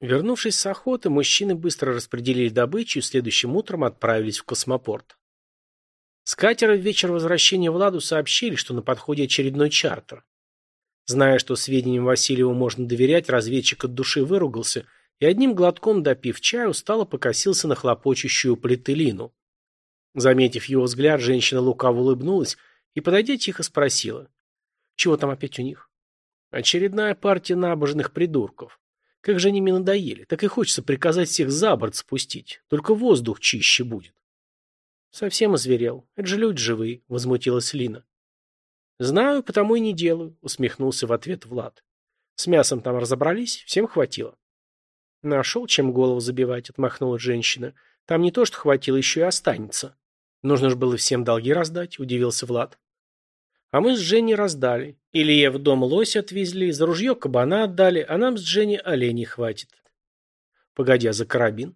Вернувшись с охоты, мужчины быстро распределили добычу и следующим утром отправились в космопорт. С катера в вечер возвращения Владу сообщили, что на подходе очередной чартер. Зная, что сведениям Васильева можно доверять, разведчик от души выругался и одним глотком допив чаю, устало покосился на хлопочущую плетелину. Заметив его взгляд, женщина лукаво улыбнулась и, подойдя, тихо спросила. «Чего там опять у них?» «Очередная партия набожных придурков. Как же они мне надоели. Так и хочется приказать всех за борт спустить. Только воздух чище будет. Совсем озверел. Это же люди живые, возмутилась Лина. Знаю, потому и не делаю, усмехнулся в ответ Влад. С мясом там разобрались, всем хватило. Нашел, чем голову забивать, отмахнула женщина. Там не то, что хватило, еще и останется. Нужно же было всем долги раздать, удивился Влад. А мы с Женей раздали. Илье в дом лось отвезли, за ружье кабана отдали, а нам с Женей оленей хватит. Погоди, а за карабин?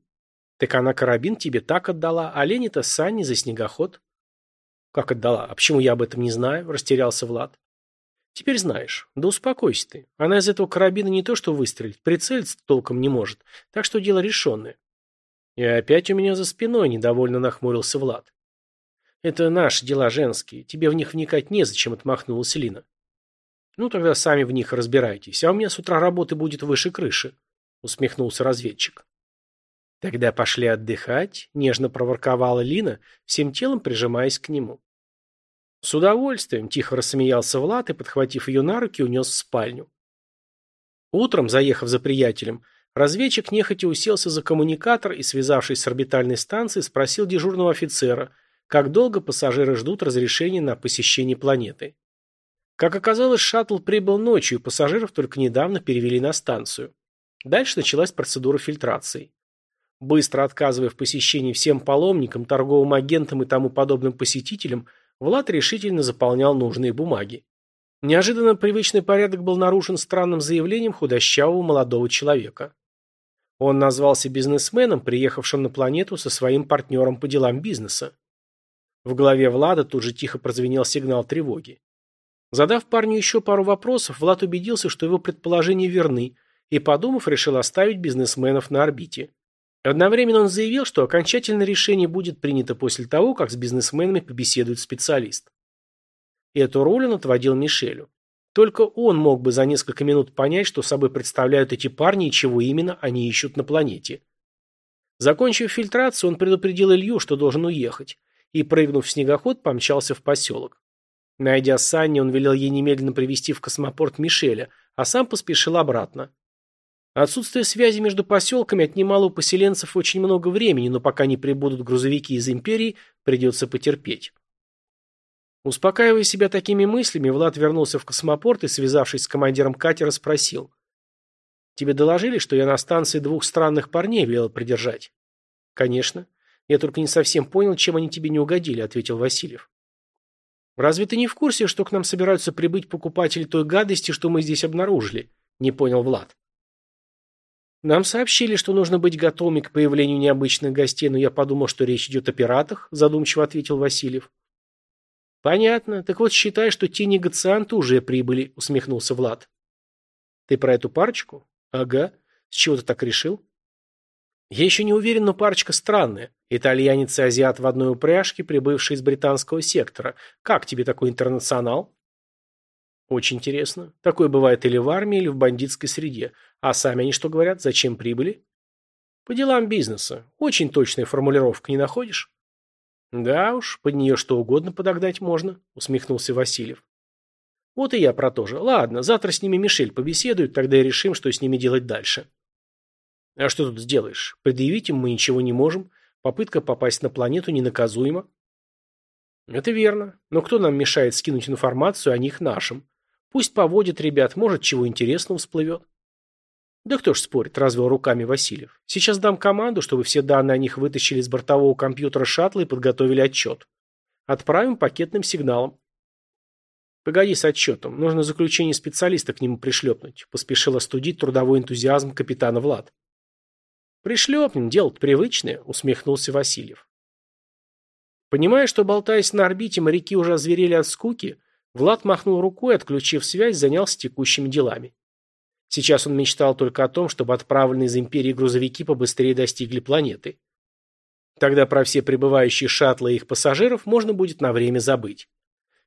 Так она карабин тебе так отдала, а олени-то Санни за снегоход. Как отдала? А почему я об этом не знаю? Растерялся Влад. Теперь знаешь. Да успокойся ты. Она из этого карабина не то что выстрелить, прицелиться толком не может. Так что дело решенное. И опять у меня за спиной недовольно нахмурился Влад. Это наши дела женские. Тебе в них вникать незачем, отмахнулась Лина. Ну, тогда сами в них разбирайтесь. А у меня с утра работы будет выше крыши, усмехнулся разведчик. Тогда пошли отдыхать, нежно проворковала Лина, всем телом прижимаясь к нему. С удовольствием, тихо рассмеялся Влад и, подхватив ее на руки, унес в спальню. Утром, заехав за приятелем, разведчик нехотя уселся за коммуникатор и, связавшись с орбитальной станцией, спросил дежурного офицера – как долго пассажиры ждут разрешения на посещение планеты. Как оказалось, шаттл прибыл ночью, пассажиров только недавно перевели на станцию. Дальше началась процедура фильтрации. Быстро отказывая в посещении всем паломникам, торговым агентам и тому подобным посетителям, Влад решительно заполнял нужные бумаги. Неожиданно привычный порядок был нарушен странным заявлением худощавого молодого человека. Он назвался бизнесменом, приехавшим на планету со своим партнером по делам бизнеса. В голове Влада тут же тихо прозвенел сигнал тревоги. Задав парню еще пару вопросов, Влад убедился, что его предположения верны, и, подумав, решил оставить бизнесменов на орбите. Одновременно он заявил, что окончательное решение будет принято после того, как с бизнесменами побеседует специалист. Эту роль он отводил Мишелю. Только он мог бы за несколько минут понять, что собой представляют эти парни и чего именно они ищут на планете. Закончив фильтрацию, он предупредил Илью, что должен уехать, и, прыгнув в снегоход, помчался в поселок. Найдя Санни, он велел ей немедленно привести в космопорт Мишеля, а сам поспешил обратно. Отсутствие связи между поселками отнимало у поселенцев очень много времени, но пока не прибудут грузовики из империи, придется потерпеть. Успокаивая себя такими мыслями, Влад вернулся в космопорт и, связавшись с командиром катера, спросил. «Тебе доложили, что я на станции двух странных парней велел придержать?» «Конечно. «Я только не совсем понял, чем они тебе не угодили», — ответил Васильев. «Разве ты не в курсе, что к нам собираются прибыть покупатели той гадости, что мы здесь обнаружили?» — не понял Влад. «Нам сообщили, что нужно быть готовыми к появлению необычных гостей, но я подумал, что речь идет о пиратах», — задумчиво ответил Васильев. «Понятно. Так вот считай, что те негацианты уже прибыли», — усмехнулся Влад. «Ты про эту парочку?» «Ага. С чего ты так решил?» Я еще не уверен, но парочка странная. Итальянец и азиат в одной упряжке, прибывший из британского сектора. Как тебе такой интернационал? Очень интересно. Такое бывает или в армии, или в бандитской среде. А сами они что говорят? Зачем прибыли? По делам бизнеса. Очень точная формулировка, не находишь? Да уж, под нее что угодно подогнать можно, усмехнулся Васильев. Вот и я про то же. Ладно, завтра с ними Мишель побеседует, тогда и решим, что с ними делать дальше. А что тут сделаешь? Предъявить им мы ничего не можем. Попытка попасть на планету ненаказуема. Это верно. Но кто нам мешает скинуть информацию о них нашим? Пусть поводят ребят, может, чего интересного всплывет. Да кто ж спорит, развел руками Васильев. Сейчас дам команду, чтобы все данные о них вытащили из бортового компьютера шаттла и подготовили отчет. Отправим пакетным сигналом. Погоди с отчетом. Нужно заключение специалиста к нему пришлепнуть. Поспешил остудить трудовой энтузиазм капитана Влад. «Пришлепнем, дело-то привычное», — усмехнулся Васильев. Понимая, что, болтаясь на орбите, моряки уже озверели от скуки, Влад махнул рукой, отключив связь, занялся текущими делами. Сейчас он мечтал только о том, чтобы отправленные из Империи грузовики побыстрее достигли планеты. Тогда про все прибывающие шаттлы и их пассажиров можно будет на время забыть.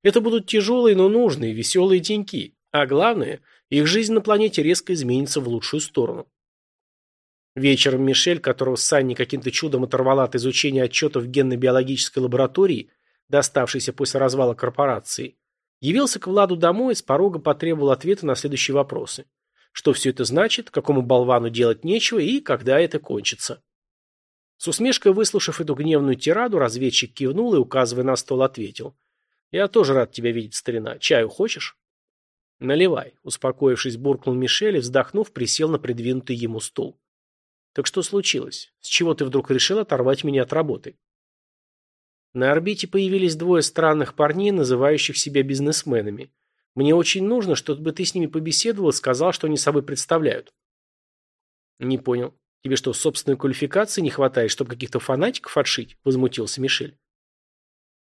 Это будут тяжелые, но нужные, веселые деньки. А главное, их жизнь на планете резко изменится в лучшую сторону. Вечером Мишель, которого Санни каким-то чудом оторвала от изучения отчетов генно-биологической лаборатории, доставшейся после развала корпорации, явился к Владу домой и с порога потребовал ответа на следующие вопросы. Что все это значит, какому болвану делать нечего и когда это кончится. С усмешкой выслушав эту гневную тираду, разведчик кивнул и, указывая на стол, ответил. «Я тоже рад тебя видеть, старина. Чаю хочешь?» «Наливай», — успокоившись, буркнул Мишель и, вздохнув, присел на придвинутый ему стул. «Так что случилось? С чего ты вдруг решил оторвать меня от работы?» На орбите появились двое странных парней, называющих себя бизнесменами. Мне очень нужно, чтобы ты с ними побеседовал и сказал, что они собой представляют. Не понял. Тебе что, собственной квалификации не хватает, чтобы каких-то фанатиков отшить? Возмутился Мишель.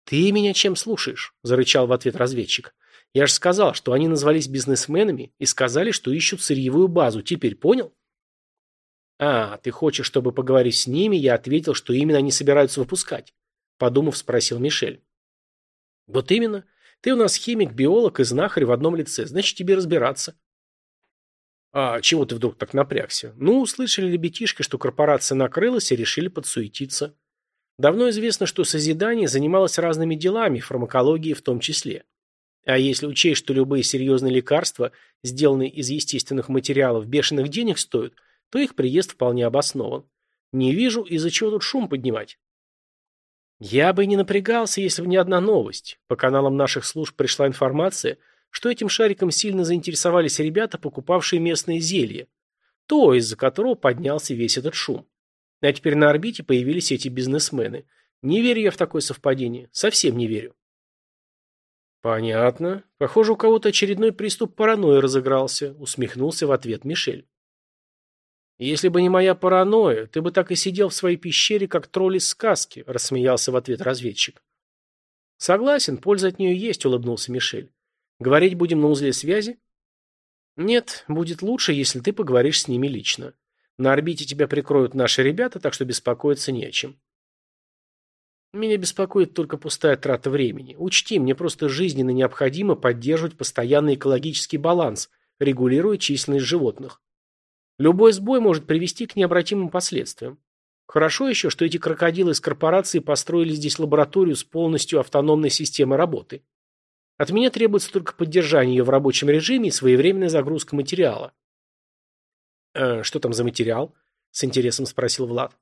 Ты меня чем слушаешь? Зарычал в ответ разведчик. Я же сказал, что они назвались бизнесменами и сказали, что ищут сырьевую базу. Теперь понял? А, ты хочешь, чтобы поговорить с ними, я ответил, что именно они собираются выпускать. Подумав, спросил Мишель. Вот именно. Ты у нас химик, биолог и знахарь в одном лице, значит, тебе разбираться. А чего ты вдруг так напрягся? Ну, услышали ребятишки, что корпорация накрылась и решили подсуетиться. Давно известно, что созидание занималось разными делами, фармакологией в том числе. А если учесть, что любые серьезные лекарства, сделанные из естественных материалов, бешеных денег стоят, то их приезд вполне обоснован. Не вижу, из-за чего тут шум поднимать. Я бы не напрягался, если бы не одна новость. По каналам наших служб пришла информация, что этим шариком сильно заинтересовались ребята, покупавшие местные зелья. То, из-за которого поднялся весь этот шум. А теперь на орбите появились эти бизнесмены. Не верю я в такое совпадение. Совсем не верю. Понятно. Похоже, у кого-то очередной приступ паранойи разыгрался, усмехнулся в ответ Мишель. «Если бы не моя паранойя, ты бы так и сидел в своей пещере, как тролль из сказки», – рассмеялся в ответ разведчик. «Согласен, польза от нее есть», – улыбнулся Мишель. «Говорить будем на узле связи?» «Нет, будет лучше, если ты поговоришь с ними лично. На орбите тебя прикроют наши ребята, так что беспокоиться не о чем». «Меня беспокоит только пустая трата времени. Учти, мне просто жизненно необходимо поддерживать постоянный экологический баланс, регулируя численность животных. Любой сбой может привести к необратимым последствиям. Хорошо еще, что эти крокодилы из корпорации построили здесь лабораторию с полностью автономной системой работы. От меня требуется только поддержание ее в рабочем режиме и своевременная загрузка материала. «Э, «Что там за материал?» – с интересом спросил Влад.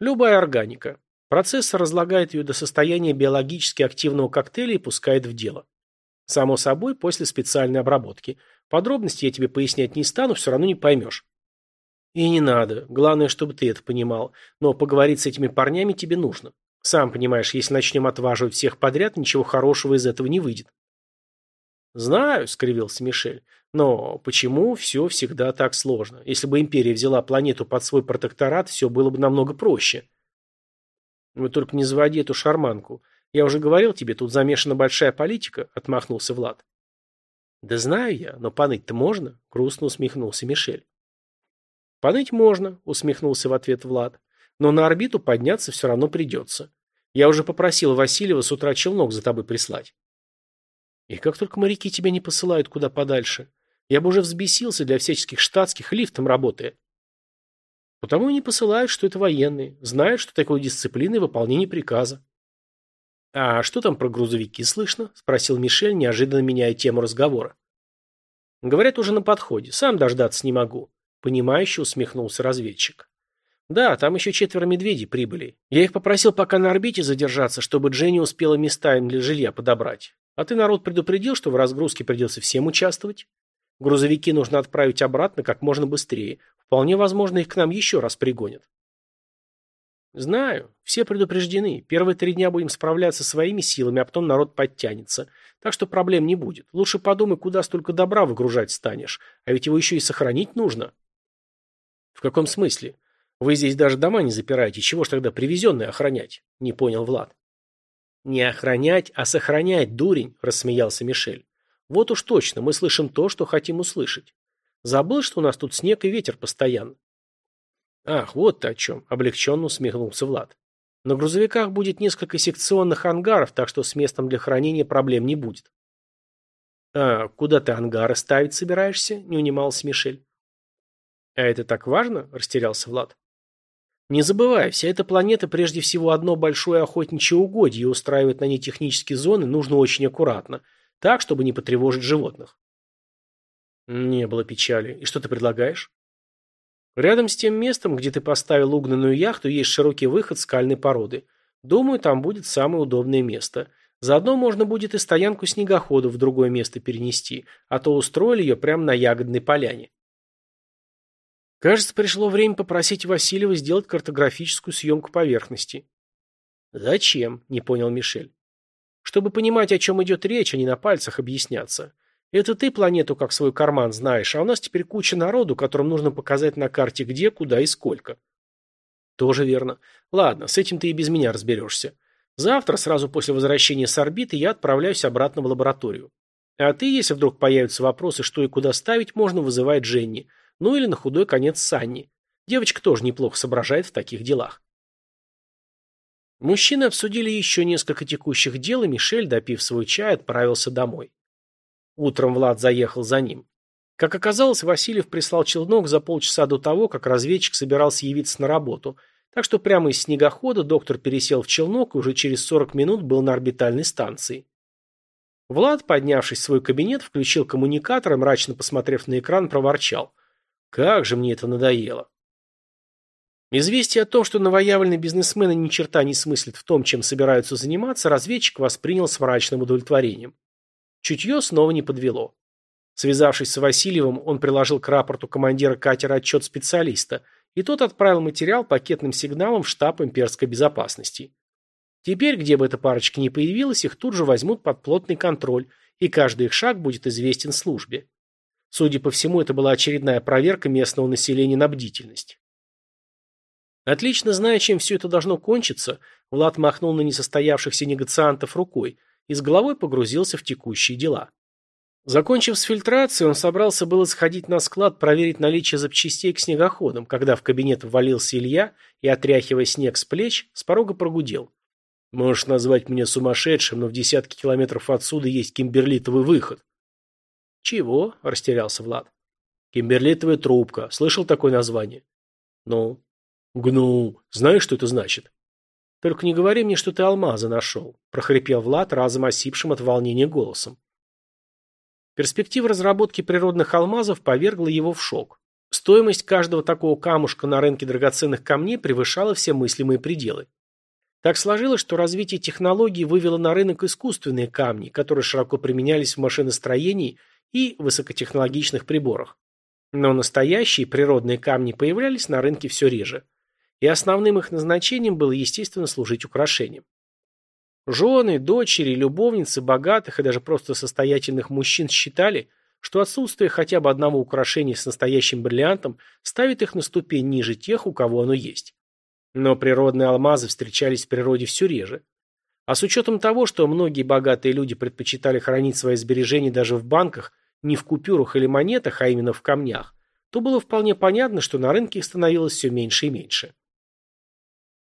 «Любая органика. Процессор разлагает ее до состояния биологически активного коктейля и пускает в дело. Само собой, после специальной обработки. Подробности я тебе пояснять не стану, все равно не поймешь. И не надо. Главное, чтобы ты это понимал. Но поговорить с этими парнями тебе нужно. Сам понимаешь, если начнем отваживать всех подряд, ничего хорошего из этого не выйдет. Знаю, скривился Мишель. Но почему все всегда так сложно? Если бы империя взяла планету под свой протекторат, все было бы намного проще. Вы только не заводи эту шарманку. Я уже говорил тебе, тут замешана большая политика, отмахнулся Влад. «Да знаю я, но поныть-то можно?» – грустно усмехнулся Мишель. «Поныть можно», – усмехнулся в ответ Влад. «Но на орбиту подняться все равно придется. Я уже попросил Васильева с утра челнок за тобой прислать». «И как только моряки тебя не посылают куда подальше? Я бы уже взбесился для всяческих штатских, лифтом работая». «Потому и не посылают, что это военные. Знают, что такое дисциплина и выполнение приказа». «А что там про грузовики слышно?» – спросил Мишель, неожиданно меняя тему разговора. «Говорят, уже на подходе. Сам дождаться не могу», – понимающе усмехнулся разведчик. «Да, там еще четверо медведей прибыли. Я их попросил пока на орбите задержаться, чтобы Дженни успела места им для жилья подобрать. А ты народ предупредил, что в разгрузке придется всем участвовать? Грузовики нужно отправить обратно как можно быстрее. Вполне возможно, их к нам еще раз пригонят». Знаю. Все предупреждены. Первые три дня будем справляться своими силами, а потом народ подтянется. Так что проблем не будет. Лучше подумай, куда столько добра выгружать станешь. А ведь его еще и сохранить нужно. В каком смысле? Вы здесь даже дома не запираете. Чего ж тогда привезенное охранять? Не понял Влад. Не охранять, а сохранять, дурень, рассмеялся Мишель. Вот уж точно, мы слышим то, что хотим услышать. Забыл, что у нас тут снег и ветер постоянно. Ах, вот ты о чем, облегченно усмехнулся Влад. На грузовиках будет несколько секционных ангаров, так что с местом для хранения проблем не будет. А куда ты ангары ставить собираешься? Не унимался Мишель. А это так важно? Растерялся Влад. Не забывай, вся эта планета прежде всего одно большое охотничье угодье, и устраивать на ней технические зоны нужно очень аккуратно, так, чтобы не потревожить животных. Не было печали. И что ты предлагаешь? Рядом с тем местом, где ты поставил угнанную яхту, есть широкий выход скальной породы. Думаю, там будет самое удобное место. Заодно можно будет и стоянку снегохода в другое место перенести, а то устроили ее прямо на ягодной поляне. Кажется, пришло время попросить Васильева сделать картографическую съемку поверхности. Зачем? Не понял Мишель. Чтобы понимать, о чем идет речь, а не на пальцах объясняться. Это ты планету как свой карман знаешь, а у нас теперь куча народу, которым нужно показать на карте где, куда и сколько. Тоже верно. Ладно, с этим ты и без меня разберешься. Завтра, сразу после возвращения с орбиты, я отправляюсь обратно в лабораторию. А ты, если вдруг появятся вопросы, что и куда ставить, можно вызывать Дженни. Ну или на худой конец Санни. Девочка тоже неплохо соображает в таких делах. Мужчины обсудили еще несколько текущих дел, и Мишель, допив свой чай, отправился домой. Утром Влад заехал за ним. Как оказалось, Васильев прислал челнок за полчаса до того, как разведчик собирался явиться на работу, так что прямо из снегохода доктор пересел в челнок и уже через 40 минут был на орбитальной станции. Влад, поднявшись в свой кабинет, включил коммуникатор и, мрачно посмотрев на экран, проворчал. Как же мне это надоело. Известие о том, что новоявленные бизнесмены ни черта не смыслят в том, чем собираются заниматься, разведчик воспринял с мрачным удовлетворением. Чутье снова не подвело. Связавшись с Васильевым, он приложил к рапорту командира катера отчет специалиста, и тот отправил материал пакетным сигналом в штаб имперской безопасности. Теперь, где бы эта парочка ни появилась, их тут же возьмут под плотный контроль, и каждый их шаг будет известен службе. Судя по всему, это была очередная проверка местного населения на бдительность. Отлично зная, чем все это должно кончиться, Влад махнул на несостоявшихся негациантов рукой и с головой погрузился в текущие дела. Закончив с фильтрацией, он собрался было сходить на склад проверить наличие запчастей к снегоходам, когда в кабинет ввалился Илья и, отряхивая снег с плеч, с порога прогудел. «Можешь назвать меня сумасшедшим, но в десятки километров отсюда есть кимберлитовый выход». «Чего?» – растерялся Влад. «Кимберлитовая трубка. Слышал такое название?» «Ну?» «Гну. Знаешь, что это значит?» «Только не говори мне, что ты алмазы нашел», – прохрипел Влад, разом осипшим от волнения голосом. Перспектива разработки природных алмазов повергла его в шок. Стоимость каждого такого камушка на рынке драгоценных камней превышала все мыслимые пределы. Так сложилось, что развитие технологий вывело на рынок искусственные камни, которые широко применялись в машиностроении и высокотехнологичных приборах. Но настоящие природные камни появлялись на рынке все реже. И основным их назначением было, естественно, служить украшением. Жены, дочери, любовницы богатых и даже просто состоятельных мужчин считали, что отсутствие хотя бы одного украшения с настоящим бриллиантом ставит их на ступень ниже тех, у кого оно есть. Но природные алмазы встречались в природе все реже. А с учетом того, что многие богатые люди предпочитали хранить свои сбережения даже в банках, не в купюрах или монетах, а именно в камнях, то было вполне понятно, что на рынке их становилось все меньше и меньше.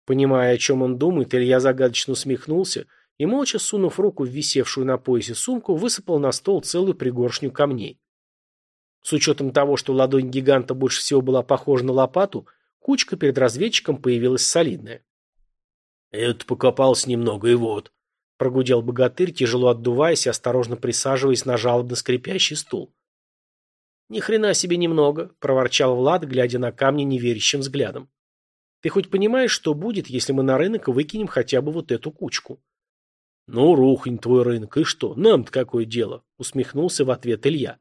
Понимая, о чем он думает, Илья загадочно усмехнулся и, молча сунув руку в висевшую на поясе сумку, высыпал на стол целую пригоршню камней. С учетом того, что ладонь гиганта больше всего была похожа на лопату, кучка перед разведчиком появилась солидная. «Это покопался немного, и вот», Прогудел богатырь, тяжело отдуваясь и осторожно присаживаясь на жалобно скрипящий стул. «Ни хрена себе немного», — проворчал Влад, глядя на камни неверящим взглядом. «Ты хоть понимаешь, что будет, если мы на рынок выкинем хотя бы вот эту кучку?» «Ну, рухнь твой рынок, и что? Нам-то какое дело?» — усмехнулся в ответ Илья.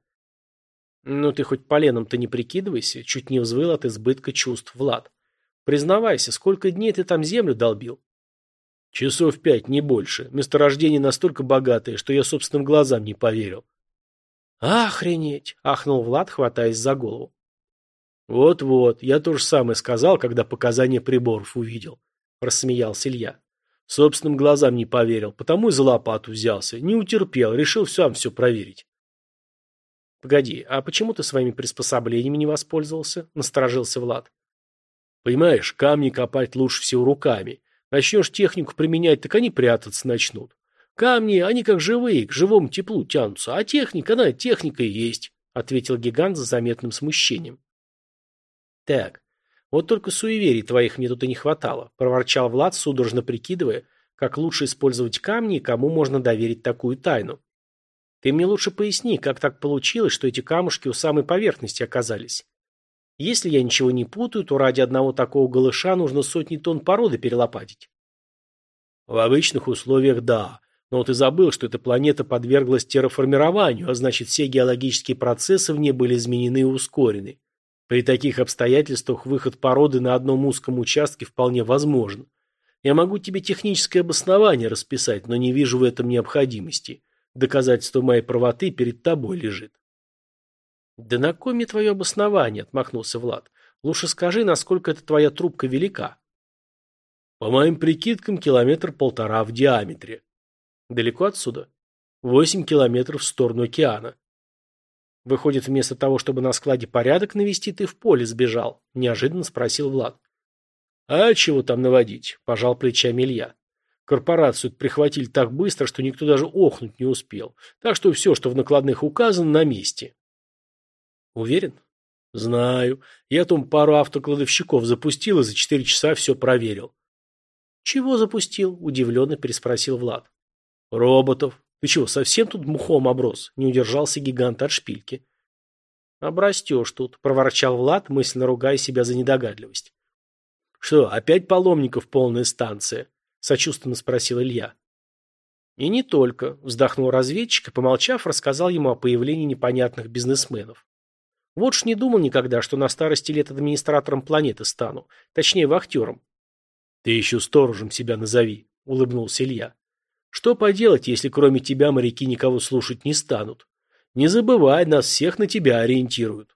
«Ну ты хоть поленом-то не прикидывайся», — чуть не взвыл от избытка чувств Влад. «Признавайся, сколько дней ты там землю долбил?» Часов пять, не больше. Месторождение настолько богатое, что я собственным глазам не поверил. Охренеть! Ахнул Влад, хватаясь за голову. Вот-вот, я то же самое сказал, когда показания приборов увидел. Рассмеялся Илья. Собственным глазам не поверил, потому и за лопату взялся. Не утерпел, решил сам все проверить. Погоди, а почему ты своими приспособлениями не воспользовался? Насторожился Влад. Понимаешь, камни копать лучше всего руками. Начнешь технику применять, так они прятаться начнут. Камни, они как живые, к живому теплу тянутся, а техника, она техника и есть, ответил гигант с заметным смущением. Так, вот только суеверий твоих мне тут и не хватало, проворчал Влад, судорожно прикидывая, как лучше использовать камни и кому можно доверить такую тайну. Ты мне лучше поясни, как так получилось, что эти камушки у самой поверхности оказались. Если я ничего не путаю, то ради одного такого голыша нужно сотни тонн породы перелопатить. В обычных условиях да, но и забыл, что эта планета подверглась терраформированию, а значит все геологические процессы в ней были изменены и ускорены. При таких обстоятельствах выход породы на одном узком участке вполне возможен. Я могу тебе техническое обоснование расписать, но не вижу в этом необходимости. Доказательство моей правоты перед тобой лежит. Да на кой мне твое обоснование, отмахнулся Влад. Лучше скажи, насколько эта твоя трубка велика. По моим прикидкам, километр полтора в диаметре. Далеко отсюда? Восемь километров в сторону океана. Выходит, вместо того, чтобы на складе порядок навести, ты в поле сбежал? Неожиданно спросил Влад. А чего там наводить? Пожал плечами Илья. Корпорацию прихватили так быстро, что никто даже охнуть не успел. Так что все, что в накладных указано, на месте. Уверен? Знаю. Я там пару автокладовщиков запустил и за четыре часа все проверил. Чего запустил? Удивленно переспросил Влад. Роботов. Ты чего, совсем тут мухом оброс? Не удержался гигант от шпильки. Обрастешь тут, проворчал Влад, мысленно ругая себя за недогадливость. Что, опять паломников полная станция? Сочувственно спросил Илья. И не только, вздохнул разведчик и, помолчав, рассказал ему о появлении непонятных бизнесменов. Вот ж не думал никогда, что на старости лет администратором планеты стану. Точнее, вахтером. Ты еще сторожем себя назови, улыбнулся Илья. Что поделать, если кроме тебя моряки никого слушать не станут? Не забывай, нас всех на тебя ориентируют.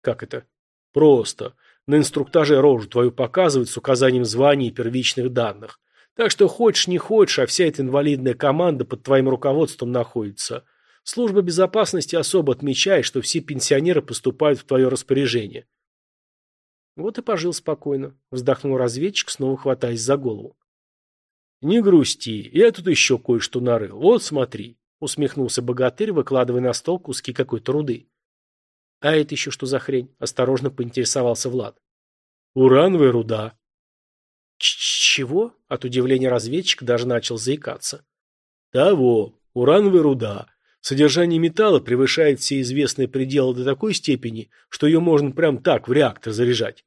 Как это? Просто. На инструктаже рожу твою показывают с указанием званий и первичных данных. Так что хочешь не хочешь, а вся эта инвалидная команда под твоим руководством находится. Служба безопасности особо отмечает, что все пенсионеры поступают в твое распоряжение. Вот и пожил спокойно, вздохнул разведчик, снова хватаясь за голову. Не грусти, я тут еще кое-что нарыл. Вот смотри, усмехнулся богатырь, выкладывая на стол куски какой-то руды. А это еще что за хрень? Осторожно поинтересовался Влад. Урановая руда, чего? От удивления разведчик даже начал заикаться. Того. Урановая руда. Содержание металла превышает все известные пределы до такой степени, что ее можно прям так в реактор заряжать.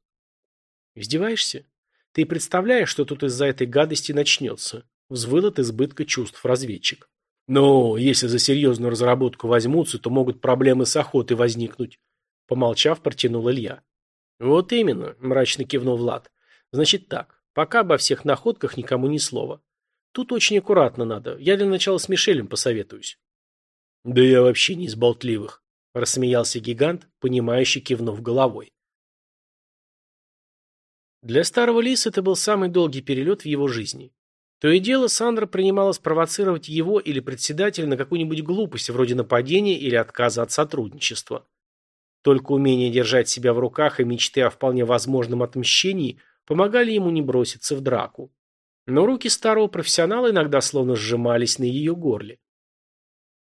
Издеваешься? Ты представляешь, что тут из-за этой гадости начнется? Взвыл от избытка чувств разведчик. Но если за серьезную разработку возьмутся, то могут проблемы с охотой возникнуть. Помолчав, протянул Илья. Вот именно, мрачно кивнул Влад. Значит так, Пока обо всех находках никому ни слова. Тут очень аккуратно надо. Я для начала с Мишелем посоветуюсь. Да я вообще не из болтливых, рассмеялся гигант, понимающий кивнув головой. Для старого лиса это был самый долгий перелет в его жизни. То и дело Сандра принимала спровоцировать его или председателя на какую-нибудь глупость, вроде нападения или отказа от сотрудничества. Только умение держать себя в руках и мечты о вполне возможном отмщении – помогали ему не броситься в драку. Но руки старого профессионала иногда словно сжимались на ее горле.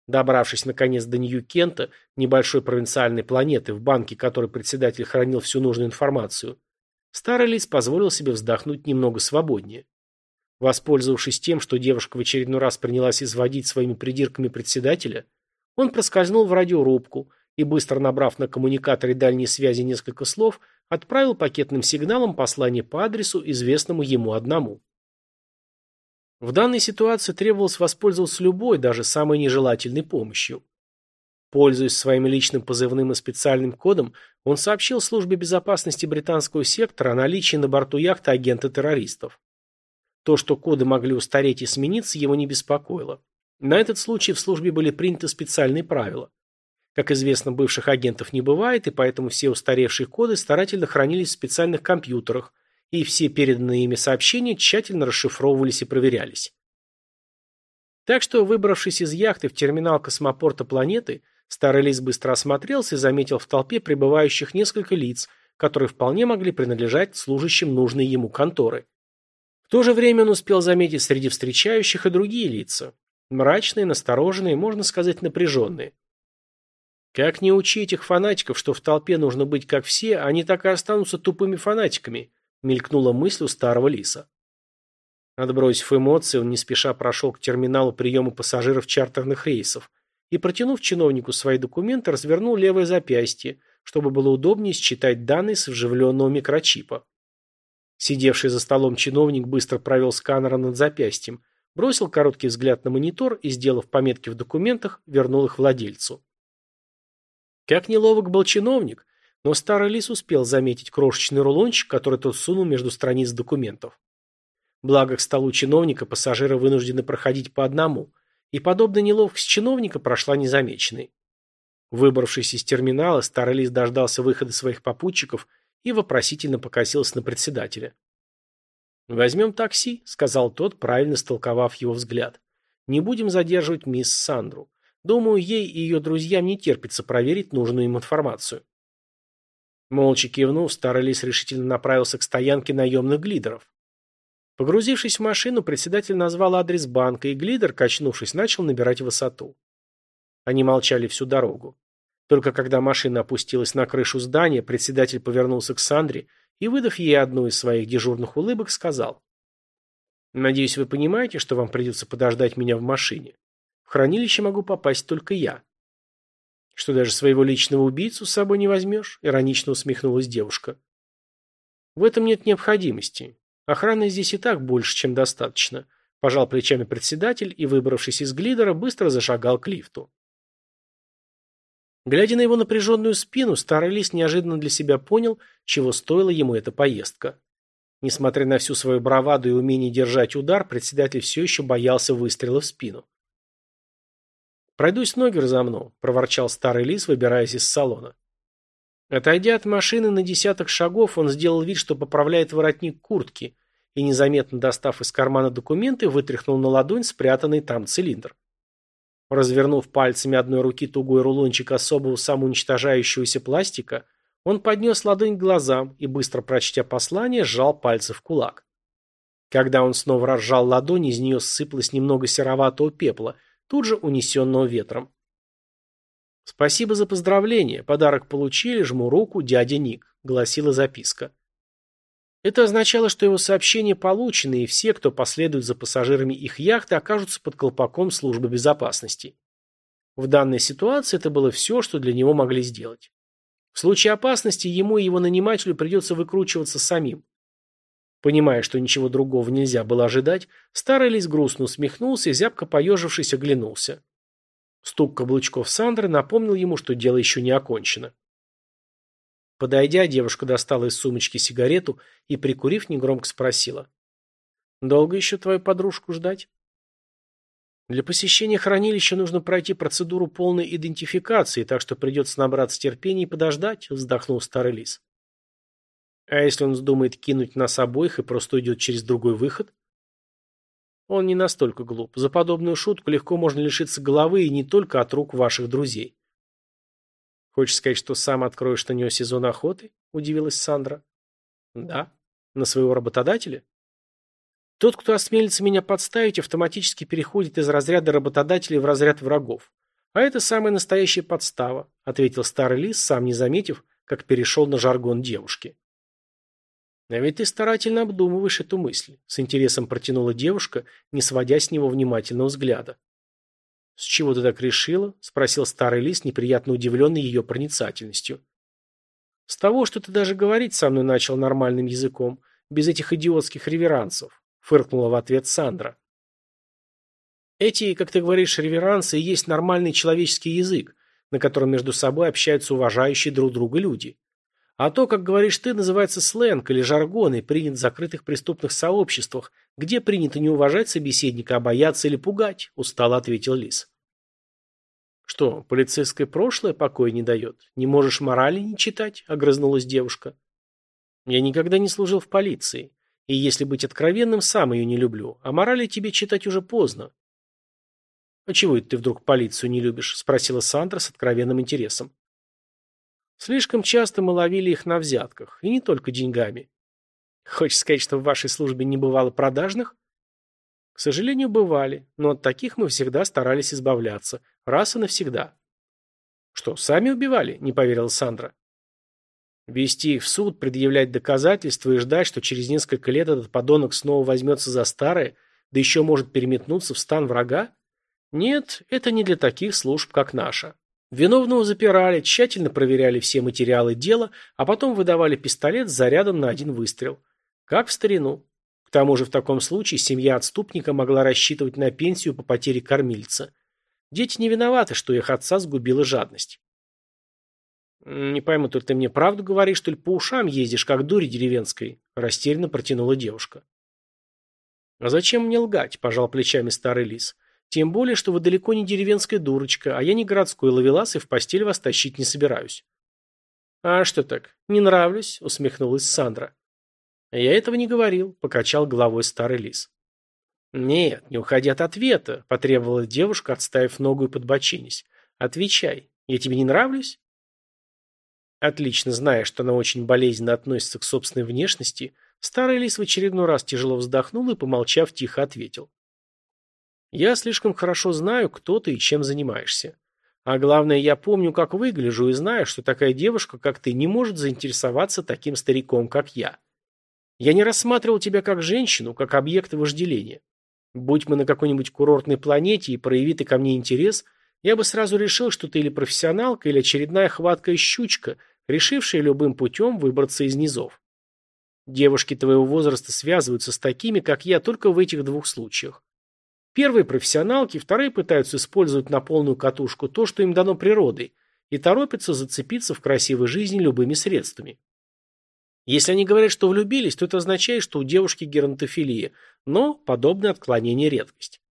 Добравшись наконец до Нью-Кента, небольшой провинциальной планеты, в банке которой председатель хранил всю нужную информацию, старый лис позволил себе вздохнуть немного свободнее. Воспользовавшись тем, что девушка в очередной раз принялась изводить своими придирками председателя, он проскользнул в радиорубку и, быстро набрав на коммуникаторе дальней связи несколько слов, отправил пакетным сигналом послание по адресу, известному ему одному. В данной ситуации требовалось воспользоваться любой, даже самой нежелательной помощью. Пользуясь своим личным позывным и специальным кодом, он сообщил службе безопасности британского сектора о наличии на борту яхты агента-террористов. То, что коды могли устареть и смениться, его не беспокоило. На этот случай в службе были приняты специальные правила. Как известно, бывших агентов не бывает, и поэтому все устаревшие коды старательно хранились в специальных компьютерах, и все переданные ими сообщения тщательно расшифровывались и проверялись. Так что, выбравшись из яхты в терминал космопорта планеты, Старый лис быстро осмотрелся и заметил в толпе пребывающих несколько лиц, которые вполне могли принадлежать служащим нужной ему конторы. В то же время он успел заметить среди встречающих и другие лица. Мрачные, настороженные, можно сказать, напряженные. Как не учить этих фанатиков, что в толпе нужно быть как все, они так и останутся тупыми фанатиками, мелькнула мысль у старого лиса. Отбросив эмоции, он не спеша прошел к терминалу приема пассажиров чартерных рейсов и, протянув чиновнику свои документы, развернул левое запястье, чтобы было удобнее считать данные с вживленного микрочипа. Сидевший за столом чиновник быстро провел сканером над запястьем, бросил короткий взгляд на монитор и, сделав пометки в документах, вернул их владельцу. Как неловок был чиновник, но старый лис успел заметить крошечный рулончик, который тот сунул между страниц документов. Благо, к столу чиновника пассажиры вынуждены проходить по одному, и подобная неловкость чиновника прошла незамеченной. Выбравшись из терминала, старый лис дождался выхода своих попутчиков и вопросительно покосился на председателя. «Возьмем такси», — сказал тот, правильно столковав его взгляд. «Не будем задерживать мисс Сандру. Думаю, ей и ее друзьям не терпится проверить нужную им информацию». Молча кивнув, старый лис решительно направился к стоянке наемных глидеров. Погрузившись в машину, председатель назвал адрес банка, и глидер, качнувшись, начал набирать высоту. Они молчали всю дорогу. Только когда машина опустилась на крышу здания, председатель повернулся к Сандре и, выдав ей одну из своих дежурных улыбок, сказал. «Надеюсь, вы понимаете, что вам придется подождать меня в машине. В хранилище могу попасть только я». «Что даже своего личного убийцу с собой не возьмешь?» – иронично усмехнулась девушка. «В этом нет необходимости. Охраны здесь и так больше, чем достаточно. Пожал плечами председатель и, выбравшись из глидера, быстро зашагал к лифту. Глядя на его напряженную спину, старый лис неожиданно для себя понял, чего стоила ему эта поездка. Несмотря на всю свою браваду и умение держать удар, председатель все еще боялся выстрела в спину. «Пройдусь ноги мной», – проворчал старый лис, выбираясь из салона. Отойдя от машины на десяток шагов, он сделал вид, что поправляет воротник куртки, и, незаметно достав из кармана документы, вытряхнул на ладонь спрятанный там цилиндр. Развернув пальцами одной руки тугой рулончик особого самоуничтожающегося пластика, он поднес ладонь к глазам и, быстро прочтя послание, сжал пальцы в кулак. Когда он снова разжал ладонь, из нее сыпалось немного сероватого пепла, тут же унесенного ветром. «Спасибо за поздравление. Подарок получили, жму руку, дядя Ник», — гласила записка. Это означало, что его сообщения получены, и все, кто последует за пассажирами их яхты, окажутся под колпаком службы безопасности. В данной ситуации это было все, что для него могли сделать. В случае опасности ему и его нанимателю придется выкручиваться самим. Понимая, что ничего другого нельзя было ожидать, старый лис грустно усмехнулся и, зябко поежившись, оглянулся. Стук каблучков Сандры напомнил ему, что дело еще не окончено. Подойдя, девушка достала из сумочки сигарету и, прикурив, негромко спросила. «Долго еще твою подружку ждать?» «Для посещения хранилища нужно пройти процедуру полной идентификации, так что придется набраться терпения и подождать», — вздохнул старый лис. «А если он вздумает кинуть нас обоих и просто уйдет через другой выход?» Он не настолько глуп. За подобную шутку легко можно лишиться головы и не только от рук ваших друзей. Хочешь сказать, что сам откроешь на нее сезон охоты? Удивилась Сандра. Да. На своего работодателя? Тот, кто осмелится меня подставить, автоматически переходит из разряда работодателей в разряд врагов. А это самая настоящая подстава, ответил старый лис, сам не заметив, как перешел на жаргон девушки. «А ведь ты старательно обдумываешь эту мысль», — с интересом протянула девушка, не сводя с него внимательного взгляда. «С чего ты так решила?» — спросил старый лис, неприятно удивленный ее проницательностью. «С того, что ты даже говорить со мной начал нормальным языком, без этих идиотских реверансов», — фыркнула в ответ Сандра. «Эти, как ты говоришь, реверансы есть нормальный человеческий язык, на котором между собой общаются уважающие друг друга люди. А то, как говоришь ты, называется сленг или жаргон и принят в закрытых преступных сообществах, где принято не уважать собеседника, а бояться или пугать, устало ответил Лис. Что, полицейское прошлое покоя не дает? Не можешь морали не читать? Огрызнулась девушка. Я никогда не служил в полиции. И если быть откровенным, сам ее не люблю. А морали тебе читать уже поздно. «А чего это ты вдруг полицию не любишь?» – спросила Сандра с откровенным интересом. «Слишком часто мы ловили их на взятках, и не только деньгами. Хочешь сказать, что в вашей службе не бывало продажных?» «К сожалению, бывали, но от таких мы всегда старались избавляться, раз и навсегда». «Что, сами убивали?» – не поверила Сандра. Вести их в суд, предъявлять доказательства и ждать, что через несколько лет этот подонок снова возьмется за старое, да еще может переметнуться в стан врага? Нет, это не для таких служб, как наша. Виновного запирали, тщательно проверяли все материалы дела, а потом выдавали пистолет с зарядом на один выстрел. Как в старину. К тому же в таком случае семья отступника могла рассчитывать на пенсию по потере кормильца. Дети не виноваты, что их отца сгубила жадность. «Не пойму, то ты мне правду говоришь, что ли по ушам ездишь, как дури деревенской?» Растерянно протянула девушка. «А зачем мне лгать?» – пожал плечами старый лис. «Тем более, что вы далеко не деревенская дурочка, а я не городской ловелас и в постель вас тащить не собираюсь». «А что так, не нравлюсь?» – усмехнулась Сандра. «Я этого не говорил», – покачал головой старый лис. «Нет, не уходи от ответа», – потребовала девушка, отставив ногу и подбочинясь. «Отвечай. Я тебе не нравлюсь?» Отлично зная, что она очень болезненно относится к собственной внешности, старый лис в очередной раз тяжело вздохнул и, помолчав, тихо ответил. «Я слишком хорошо знаю, кто ты и чем занимаешься. А главное, я помню, как выгляжу, и знаю, что такая девушка, как ты, не может заинтересоваться таким стариком, как я. Я не рассматривал тебя как женщину, как объект вожделения. Будь мы на какой-нибудь курортной планете и прояви ты ко мне интерес – я бы сразу решил, что ты или профессионалка, или очередная хваткая щучка, решившая любым путем выбраться из низов. Девушки твоего возраста связываются с такими, как я, только в этих двух случаях. Первые – профессионалки, вторые пытаются использовать на полную катушку то, что им дано природой, и торопятся зацепиться в красивой жизни любыми средствами. Если они говорят, что влюбились, то это означает, что у девушки геронтофилия, но подобное отклонение – редкость.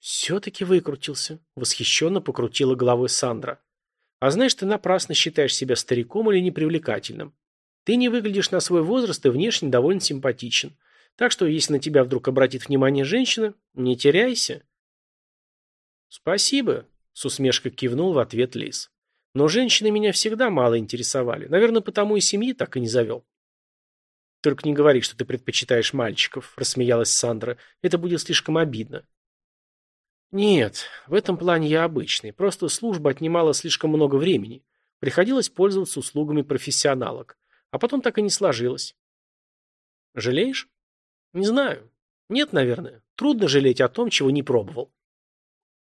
«Все-таки выкрутился», — восхищенно покрутила головой Сандра. «А знаешь, ты напрасно считаешь себя стариком или непривлекательным. Ты не выглядишь на свой возраст и внешне довольно симпатичен. Так что, если на тебя вдруг обратит внимание женщина, не теряйся». «Спасибо», — с усмешкой кивнул в ответ Лис. «Но женщины меня всегда мало интересовали. Наверное, потому и семьи так и не завел». «Только не говори, что ты предпочитаешь мальчиков», — рассмеялась Сандра. «Это будет слишком обидно». Нет, в этом плане я обычный. Просто служба отнимала слишком много времени. Приходилось пользоваться услугами профессионалок. А потом так и не сложилось. Жалеешь? Не знаю. Нет, наверное. Трудно жалеть о том, чего не пробовал.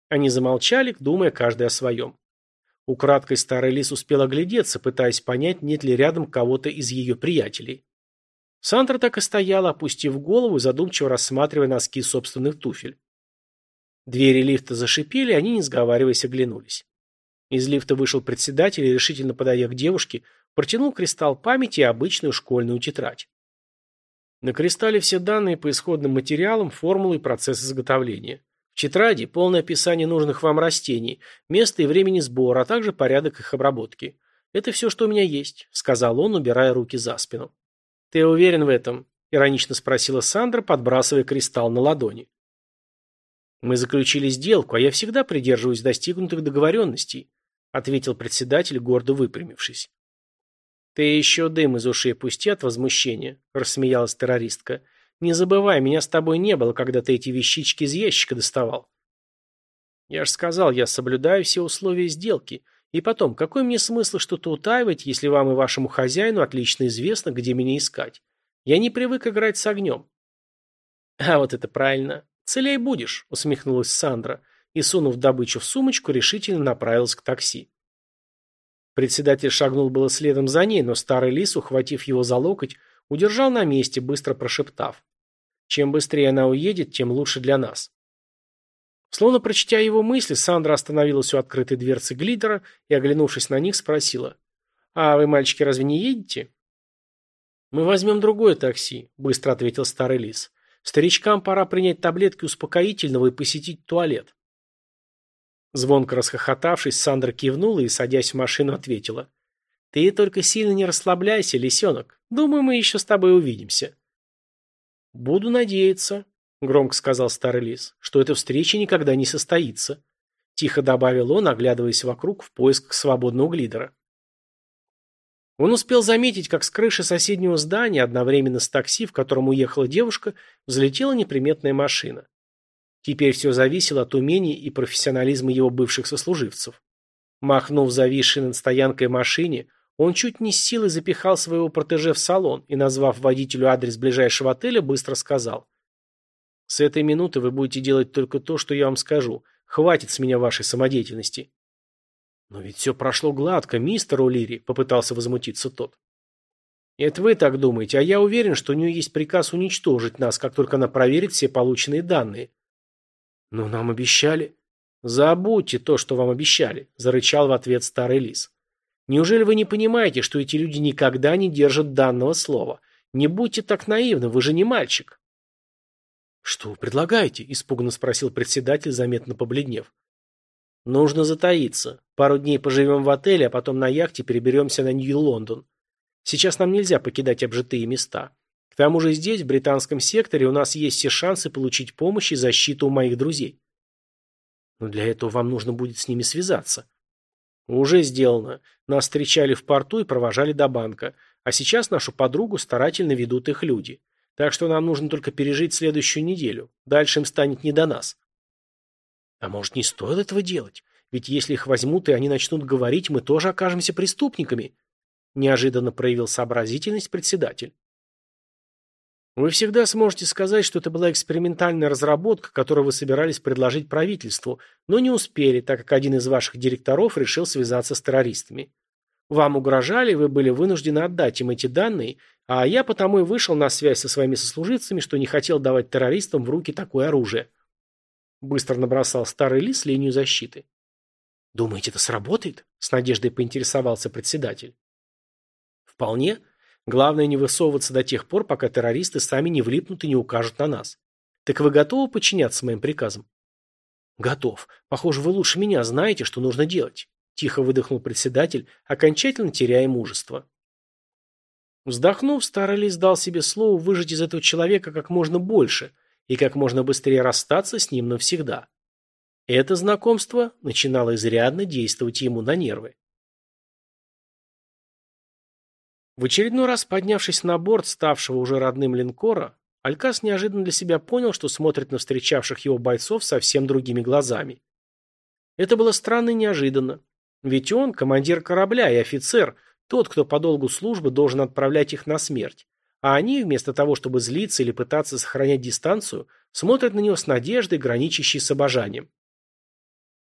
Они замолчали, думая каждый о своем. Украдкой старый лис успел оглядеться, пытаясь понять, нет ли рядом кого-то из ее приятелей. Сандра так и стояла, опустив голову и задумчиво рассматривая носки собственных туфель. Двери лифта зашипели, они, не сговариваясь, оглянулись. Из лифта вышел председатель и, решительно подойдя к девушке, протянул кристалл памяти и обычную школьную тетрадь. На кристалле все данные по исходным материалам, формулы и процесс изготовления. В тетради полное описание нужных вам растений, место и времени сбора, а также порядок их обработки. Это все, что у меня есть, сказал он, убирая руки за спину. Ты уверен в этом? Иронично спросила Сандра, подбрасывая кристалл на ладони. «Мы заключили сделку, а я всегда придерживаюсь достигнутых договоренностей», ответил председатель, гордо выпрямившись. «Ты еще дым из ушей пусти от возмущения», рассмеялась террористка. «Не забывай, меня с тобой не было, когда ты эти вещички из ящика доставал». «Я же сказал, я соблюдаю все условия сделки. И потом, какой мне смысл что-то утаивать, если вам и вашему хозяину отлично известно, где меня искать? Я не привык играть с огнем». «А вот это правильно. «Целей будешь», — усмехнулась Сандра и, сунув добычу в сумочку, решительно направилась к такси. Председатель шагнул было следом за ней, но старый лис, ухватив его за локоть, удержал на месте, быстро прошептав. «Чем быстрее она уедет, тем лучше для нас». Словно прочтя его мысли, Сандра остановилась у открытой дверцы глидера и, оглянувшись на них, спросила. «А вы, мальчики, разве не едете?» «Мы возьмем другое такси», — быстро ответил старый лис. Старичкам пора принять таблетки успокоительного и посетить туалет. Звонко расхохотавшись, Сандра кивнула и, садясь в машину, ответила. «Ты только сильно не расслабляйся, лисенок. Думаю, мы еще с тобой увидимся». «Буду надеяться», — громко сказал старый лис, — что эта встреча никогда не состоится. Тихо добавил он, оглядываясь вокруг в поиск свободного глидера. Он успел заметить, как с крыши соседнего здания, одновременно с такси, в котором уехала девушка, взлетела неприметная машина. Теперь все зависело от умения и профессионализма его бывших сослуживцев. Махнув зависшей над стоянкой машине, он чуть не с силой запихал своего протеже в салон и, назвав водителю адрес ближайшего отеля, быстро сказал. «С этой минуты вы будете делать только то, что я вам скажу. Хватит с меня вашей самодеятельности». «Но ведь все прошло гладко, мистер О'Лири», — попытался возмутиться тот. «Это вы так думаете, а я уверен, что у нее есть приказ уничтожить нас, как только она проверит все полученные данные». «Но нам обещали...» «Забудьте то, что вам обещали», — зарычал в ответ старый лис. «Неужели вы не понимаете, что эти люди никогда не держат данного слова? Не будьте так наивны, вы же не мальчик». «Что вы предлагаете?» – испуганно спросил председатель, заметно побледнев. Нужно затаиться. Пару дней поживем в отеле, а потом на яхте переберемся на Нью-Лондон. Сейчас нам нельзя покидать обжитые места. Тому же здесь, в британском секторе, у нас есть все шансы получить помощь и защиту у моих друзей. Но для этого вам нужно будет с ними связаться. Уже сделано. Нас встречали в порту и провожали до банка. А сейчас нашу подругу старательно ведут их люди. Так что нам нужно только пережить следующую неделю. Дальше им станет не до нас. А может, не стоит этого делать? Ведь если их возьмут и они начнут говорить, мы тоже окажемся преступниками. Неожиданно проявил сообразительность председатель. Вы всегда сможете сказать, что это была экспериментальная разработка, которую вы собирались предложить правительству, но не успели, так как один из ваших директоров решил связаться с террористами. Вам угрожали, вы были вынуждены отдать им эти данные, а я потому и вышел на связь со своими сослуживцами, что не хотел давать террористам в руки такое оружие. Быстро набросал старый лис линию защиты. «Думаете, это сработает?» – с надеждой поинтересовался председатель. «Вполне. Главное не высовываться до тех пор, пока террористы сами не влипнут и не укажут на нас. Так вы готовы подчиняться моим приказам?» «Готов. Похоже, вы лучше меня знаете, что нужно делать», – тихо выдохнул председатель, окончательно теряя мужество. Вздохнув, старый лис дал себе слово выжать из этого человека как можно больше – и как можно быстрее расстаться с ним навсегда. Это знакомство начинало изрядно действовать ему на нервы. В очередной раз поднявшись на борт ставшего уже родным линкора, Алькас неожиданно для себя понял, что смотрит на встречавших его бойцов совсем другими глазами. Это было странно и неожиданно. Ведь он, командир корабля и офицер, тот, кто по долгу службы должен отправлять их на смерть. А они, вместо того, чтобы злиться или пытаться сохранять дистанцию, смотрят на него с надеждой, граничащей с обожанием.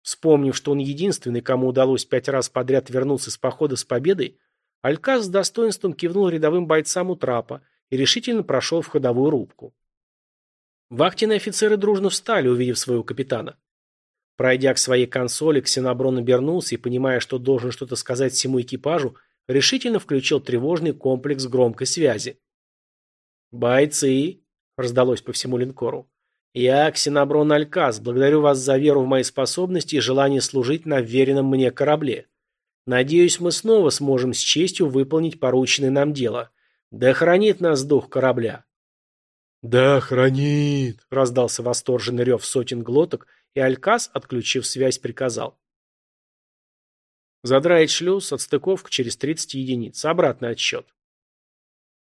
Вспомнив, что он единственный, кому удалось пять раз подряд вернуться с похода с победой, Алькас с достоинством кивнул рядовым бойцам у трапа и решительно прошел в ходовую рубку. Вахтенные офицеры дружно встали, увидев своего капитана. Пройдя к своей консоли, Ксеноброн обернулся и, понимая, что должен что-то сказать всему экипажу, решительно включил тревожный комплекс громкой связи. «Бойцы!» – раздалось по всему линкору. «Я, Ксеноброн Алькас, благодарю вас за веру в мои способности и желание служить на веренном мне корабле. Надеюсь, мы снова сможем с честью выполнить порученное нам дело. Да хранит нас дух корабля!» «Да хранит!» – раздался восторженный рев сотен глоток, и Алькас, отключив связь, приказал. «Задраить шлюз, отстыковка через 30 единиц. Обратный отсчет».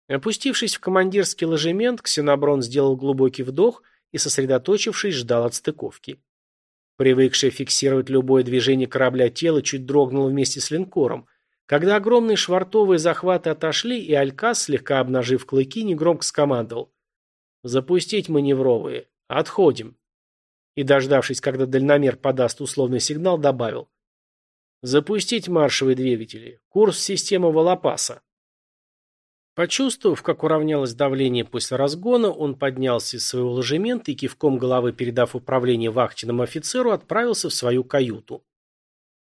Опустившись в командирский ложемент, Ксеноброн сделал глубокий вдох и, сосредоточившись, ждал отстыковки. Привыкшее фиксировать любое движение корабля тело чуть дрогнуло вместе с линкором, когда огромные швартовые захваты отошли, и Алькас, слегка обнажив клыки, негромко скомандовал. «Запустить маневровые. Отходим». И, дождавшись, когда дальномер подаст условный сигнал, добавил. «Запустить маршевые двигатели. Курс системы Волопаса». Почувствовав, как уравнялось давление после разгона, он поднялся из своего ложемента и, кивком головы передав управление вахтенному офицеру, отправился в свою каюту.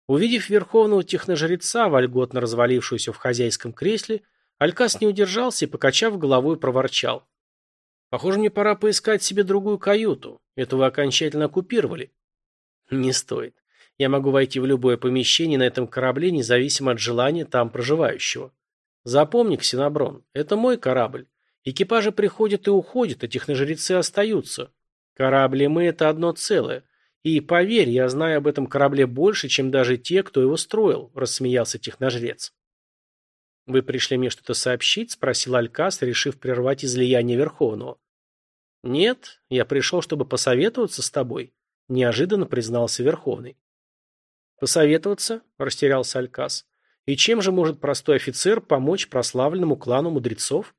Увидев верховного техножреца, вольготно развалившуюся в хозяйском кресле, Алькас не удержался и, покачав головой, проворчал. «Похоже, мне пора поискать себе другую каюту. Эту вы окончательно оккупировали». «Не стоит. Я могу войти в любое помещение на этом корабле, независимо от желания там проживающего. Запомни, Ксеноброн, это мой корабль. Экипажи приходят и уходят, а техножрецы остаются. Корабли мы – это одно целое. И поверь, я знаю об этом корабле больше, чем даже те, кто его строил, рассмеялся техножрец. Вы пришли мне что-то сообщить? Спросил Алькас, решив прервать излияние Верховного. Нет, я пришел, чтобы посоветоваться с тобой, неожиданно признался Верховный. Посоветоваться? Растерялся Алькас. И чем же может простой офицер помочь прославленному клану мудрецов?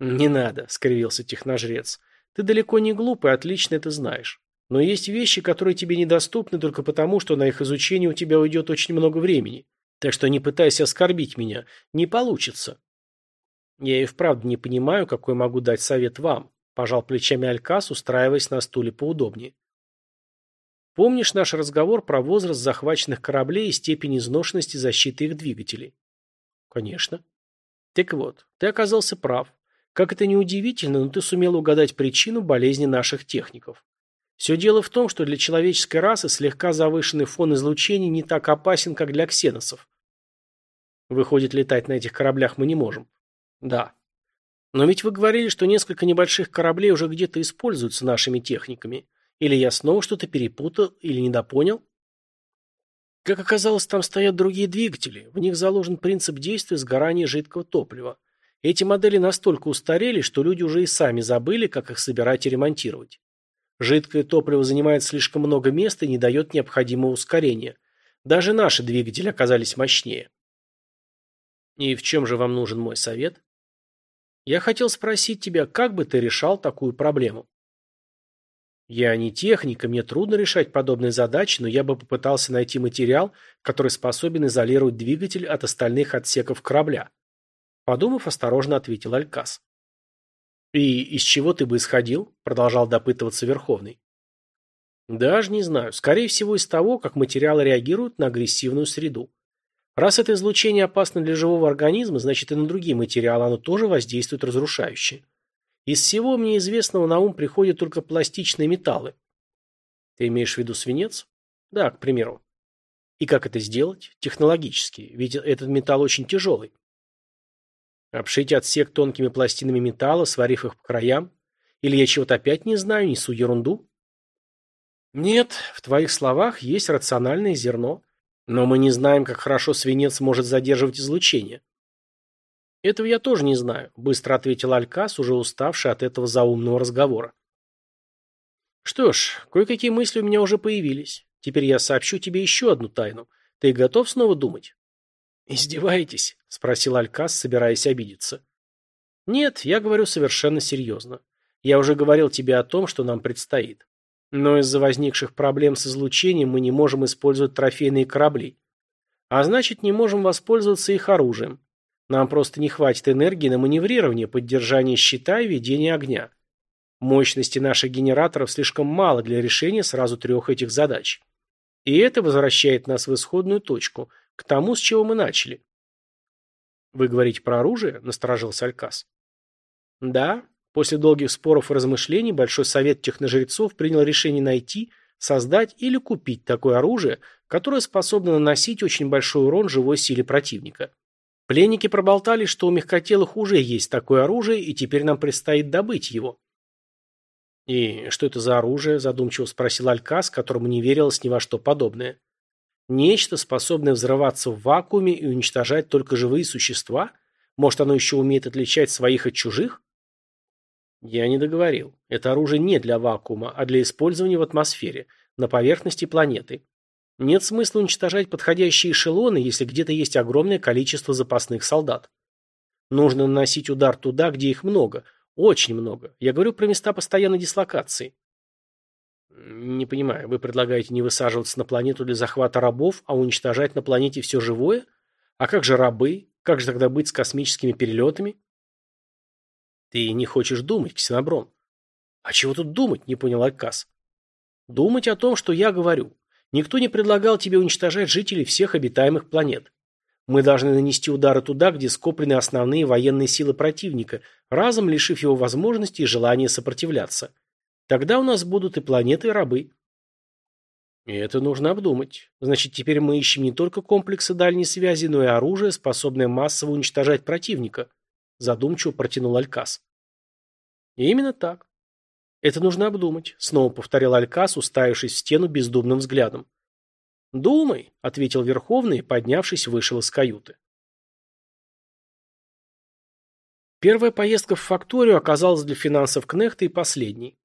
Не надо, скривился техножрец. Ты далеко не глупый, отлично это знаешь. Но есть вещи, которые тебе недоступны только потому, что на их изучение у тебя уйдет очень много времени. Так что не пытайся оскорбить меня. Не получится. Я и вправду не понимаю, какой могу дать совет вам. Пожал плечами Алькас, устраиваясь на стуле поудобнее. Помнишь наш разговор про возраст захваченных кораблей и степень изношенности защиты их двигателей? Конечно. Так вот, ты оказался прав. Как это ни удивительно, но ты сумел угадать причину болезни наших техников. Все дело в том, что для человеческой расы слегка завышенный фон излучения не так опасен, как для ксеносов. Выходит, летать на этих кораблях мы не можем. Да. Но ведь вы говорили, что несколько небольших кораблей уже где-то используются нашими техниками. Или я снова что-то перепутал, или недопонял? Как оказалось, там стоят другие двигатели. В них заложен принцип действия сгорания жидкого топлива. Эти модели настолько устарели, что люди уже и сами забыли, как их собирать и ремонтировать. Жидкое топливо занимает слишком много места и не дает необходимого ускорения. Даже наши двигатели оказались мощнее. И в чем же вам нужен мой совет? Я хотел спросить тебя, как бы ты решал такую проблему? Я не техник, и мне трудно решать подобные задачи, но я бы попытался найти материал, который способен изолировать двигатель от остальных отсеков корабля. Подумав, осторожно ответил Алькас. «И из чего ты бы исходил?» – продолжал допытываться Верховный. «Даже не знаю. Скорее всего, из того, как материалы реагируют на агрессивную среду. Раз это излучение опасно для живого организма, значит и на другие материалы оно тоже воздействует разрушающе. Из всего мне известного на ум приходят только пластичные металлы. Ты имеешь в виду свинец? Да, к примеру. И как это сделать? Технологически. Ведь этот металл очень тяжелый. Обшить отсек тонкими пластинами металла, сварив их по краям? Или я чего-то опять не знаю, несу ерунду? Нет, в твоих словах есть рациональное зерно. Но мы не знаем, как хорошо свинец может задерживать излучение. Этого я тоже не знаю, быстро ответил Алькас, уже уставший от этого заумного разговора. Что ж, кое-какие мысли у меня уже появились. Теперь я сообщу тебе еще одну тайну. Ты готов снова думать? «Издеваетесь?» – спросил Алькас, собираясь обидеться. «Нет, я говорю совершенно серьезно. Я уже говорил тебе о том, что нам предстоит. Но из-за возникших проблем с излучением мы не можем использовать трофейные корабли. А значит, не можем воспользоваться их оружием. Нам просто не хватит энергии на маневрирование, поддержание щита и ведение огня. Мощности наших генераторов слишком мало для решения сразу трех этих задач. И это возвращает нас в исходную точку – к тому, с чего мы начали. Вы говорите про оружие? Насторожился Алькас. Да. После долгих споров и размышлений Большой Совет Техножрецов принял решение найти, создать или купить такое оружие, которое способно наносить очень большой урон живой силе противника. Пленники проболтали, что у мягкотелых уже есть такое оружие, и теперь нам предстоит добыть его. «И что это за оружие?» – задумчиво спросил Алькас, которому не верилось ни во что подобное. Нечто, способное взрываться в вакууме и уничтожать только живые существа? Может, оно еще умеет отличать своих от чужих? Я не договорил. Это оружие не для вакуума, а для использования в атмосфере, на поверхности планеты. Нет смысла уничтожать подходящие эшелоны, если где-то есть огромное количество запасных солдат. Нужно наносить удар туда, где их много. Очень много. Я говорю про места постоянной дислокации. Не понимаю, вы предлагаете не высаживаться на планету для захвата рабов, а уничтожать на планете все живое? А как же рабы? Как же тогда быть с космическими перелетами? Ты не хочешь думать, Ксеноброн. А чего тут думать, не понял Алькас. Думать о том, что я говорю. Никто не предлагал тебе уничтожать жителей всех обитаемых планет. Мы должны нанести удары туда, где скоплены основные военные силы противника, разом лишив его возможности и желания сопротивляться. Тогда у нас будут и планеты, и рабы. И это нужно обдумать. Значит, теперь мы ищем не только комплексы дальней связи, но и оружие, способное массово уничтожать противника. Задумчиво протянул Алькас. И именно так. Это нужно обдумать, снова повторил Алькас, уставившись в стену бездумным взглядом. Думай, ответил Верховный поднявшись, вышел из каюты. Первая поездка в факторию оказалась для финансов Кнехта и последней.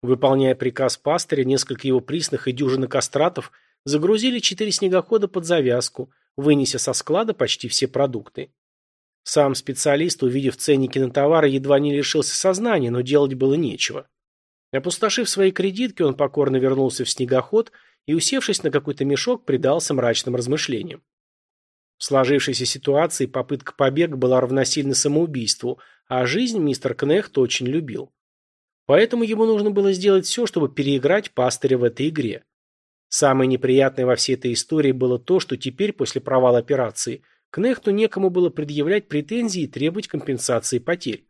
Выполняя приказ пастыря, несколько его присных и дюжины кастратов загрузили четыре снегохода под завязку, вынеся со склада почти все продукты. Сам специалист, увидев ценники на товары, едва не лишился сознания, но делать было нечего. Опустошив свои кредитки, он покорно вернулся в снегоход и, усевшись на какой-то мешок, предался мрачным размышлениям. В сложившейся ситуации попытка побега была равносильна самоубийству, а жизнь мистер Кнехт очень любил. Поэтому ему нужно было сделать все, чтобы переиграть пастыря в этой игре. Самое неприятное во всей этой истории было то, что теперь, после провала операции, Кнехту некому было предъявлять претензии и требовать компенсации потерь.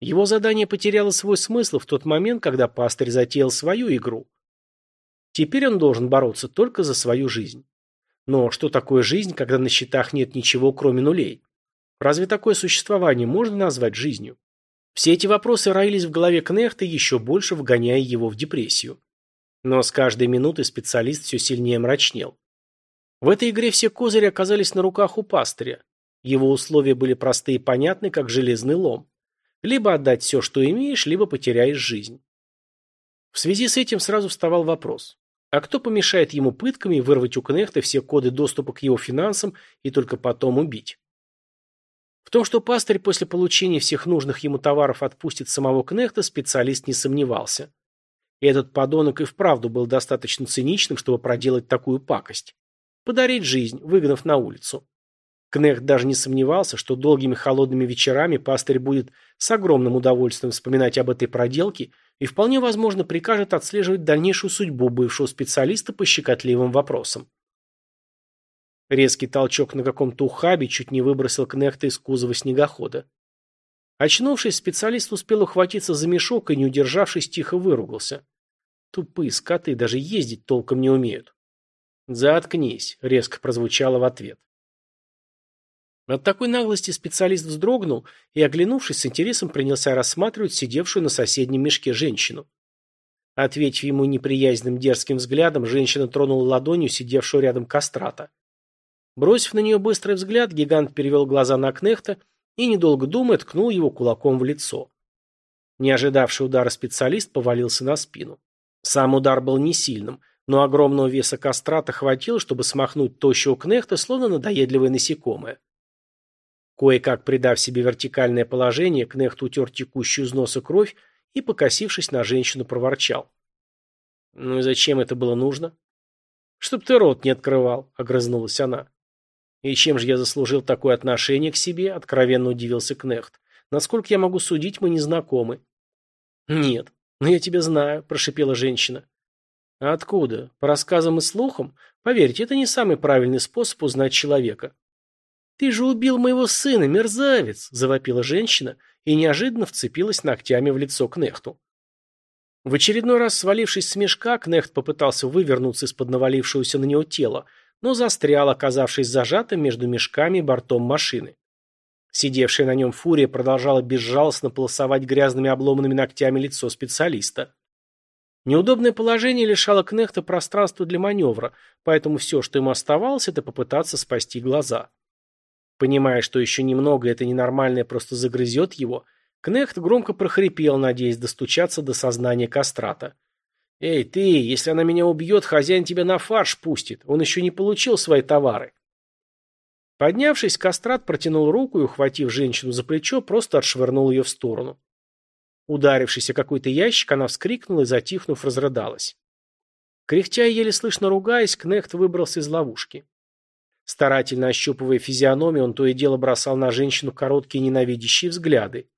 Его задание потеряло свой смысл в тот момент, когда пастырь затеял свою игру. Теперь он должен бороться только за свою жизнь. Но что такое жизнь, когда на счетах нет ничего, кроме нулей? Разве такое существование можно назвать жизнью? Все эти вопросы роились в голове Кнехта, еще больше вгоняя его в депрессию. Но с каждой минутой специалист все сильнее мрачнел. В этой игре все козыри оказались на руках у пастыря. Его условия были простые и понятны, как железный лом. Либо отдать все, что имеешь, либо потеряешь жизнь. В связи с этим сразу вставал вопрос. А кто помешает ему пытками вырвать у Кнехта все коды доступа к его финансам и только потом убить? В том, что пастырь после получения всех нужных ему товаров отпустит самого Кнехта, специалист не сомневался. И этот подонок и вправду был достаточно циничным, чтобы проделать такую пакость. Подарить жизнь, выгнав на улицу. Кнехт даже не сомневался, что долгими холодными вечерами пастырь будет с огромным удовольствием вспоминать об этой проделке и вполне возможно прикажет отслеживать дальнейшую судьбу бывшего специалиста по щекотливым вопросам. Резкий толчок на каком-то ухабе чуть не выбросил Кнехта из кузова снегохода. Очнувшись, специалист успел ухватиться за мешок и, не удержавшись, тихо выругался. Тупые скоты даже ездить толком не умеют. «Заткнись», — резко прозвучало в ответ. От такой наглости специалист вздрогнул и, оглянувшись, с интересом принялся рассматривать сидевшую на соседнем мешке женщину. Ответив ему неприязненным дерзким взглядом, женщина тронула ладонью сидевшего рядом кастрата. Бросив на нее быстрый взгляд, гигант перевел глаза на Кнехта и, недолго думая, ткнул его кулаком в лицо. Не ожидавший удара специалист повалился на спину. Сам удар был не сильным, но огромного веса кастрата хватило, чтобы смахнуть тощего Кнехта, словно надоедливое насекомое. Кое-как придав себе вертикальное положение, Кнехт утер текущую из носа кровь и, покосившись на женщину, проворчал. «Ну и зачем это было нужно?» «Чтоб ты рот не открывал», — огрызнулась она. «И чем же я заслужил такое отношение к себе?» — откровенно удивился Кнехт. «Насколько я могу судить, мы не знакомы». «Нет, но я тебя знаю», — прошипела женщина. «А откуда? По рассказам и слухам? Поверьте, это не самый правильный способ узнать человека». «Ты же убил моего сына, мерзавец!» – завопила женщина и неожиданно вцепилась ногтями в лицо Кнехту. В очередной раз свалившись с мешка, Кнехт попытался вывернуться из-под навалившегося на него тела, но застрял, оказавшись зажатым между мешками и бортом машины. Сидевшая на нем фурия продолжала безжалостно полосовать грязными обломанными ногтями лицо специалиста. Неудобное положение лишало Кнехта пространства для маневра, поэтому все, что ему оставалось, это попытаться спасти глаза. Понимая, что еще немного это ненормальное просто загрызет его, Кнехт громко прохрипел, надеясь достучаться до сознания кастрата. «Эй, ты, если она меня убьет, хозяин тебя на фарш пустит. Он еще не получил свои товары». Поднявшись, кастрат протянул руку и, ухватив женщину за плечо, просто отшвырнул ее в сторону. Ударившись о какой-то ящик, она вскрикнула и, затихнув, разрыдалась. Кряхтя и еле слышно ругаясь, Кнехт выбрался из ловушки. Старательно ощупывая физиономию, он то и дело бросал на женщину короткие ненавидящие взгляды.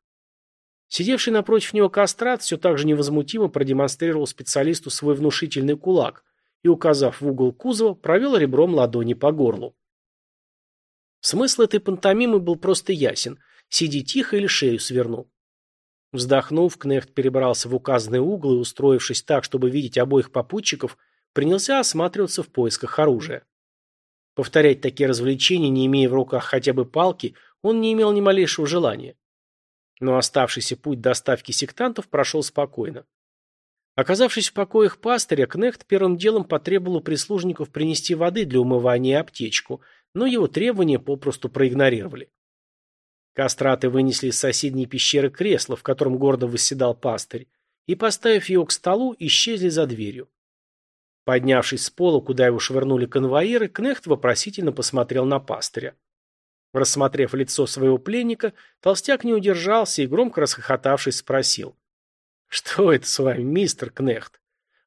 Сидевший напротив него кастрат все так же невозмутимо продемонстрировал специалисту свой внушительный кулак и, указав в угол кузова, провел ребром ладони по горлу. Смысл этой пантомимы был просто ясен. Сиди тихо или шею сверну. Вздохнув, Кнехт перебрался в указанный угол и, устроившись так, чтобы видеть обоих попутчиков, принялся осматриваться в поисках оружия. Повторять такие развлечения, не имея в руках хотя бы палки, он не имел ни малейшего желания. Но оставшийся путь доставки сектантов прошел спокойно. Оказавшись в покоях пастыря, Кнехт первым делом потребовал у прислужников принести воды для умывания и аптечку, но его требования попросту проигнорировали. Кастраты вынесли из соседней пещеры кресло, в котором гордо восседал пастырь, и, поставив его к столу, исчезли за дверью. Поднявшись с пола, куда его швырнули конвоиры, Кнехт вопросительно посмотрел на пастыря. Рассмотрев лицо своего пленника, толстяк не удержался и, громко расхохотавшись, спросил. «Что это с вами, мистер Кнехт?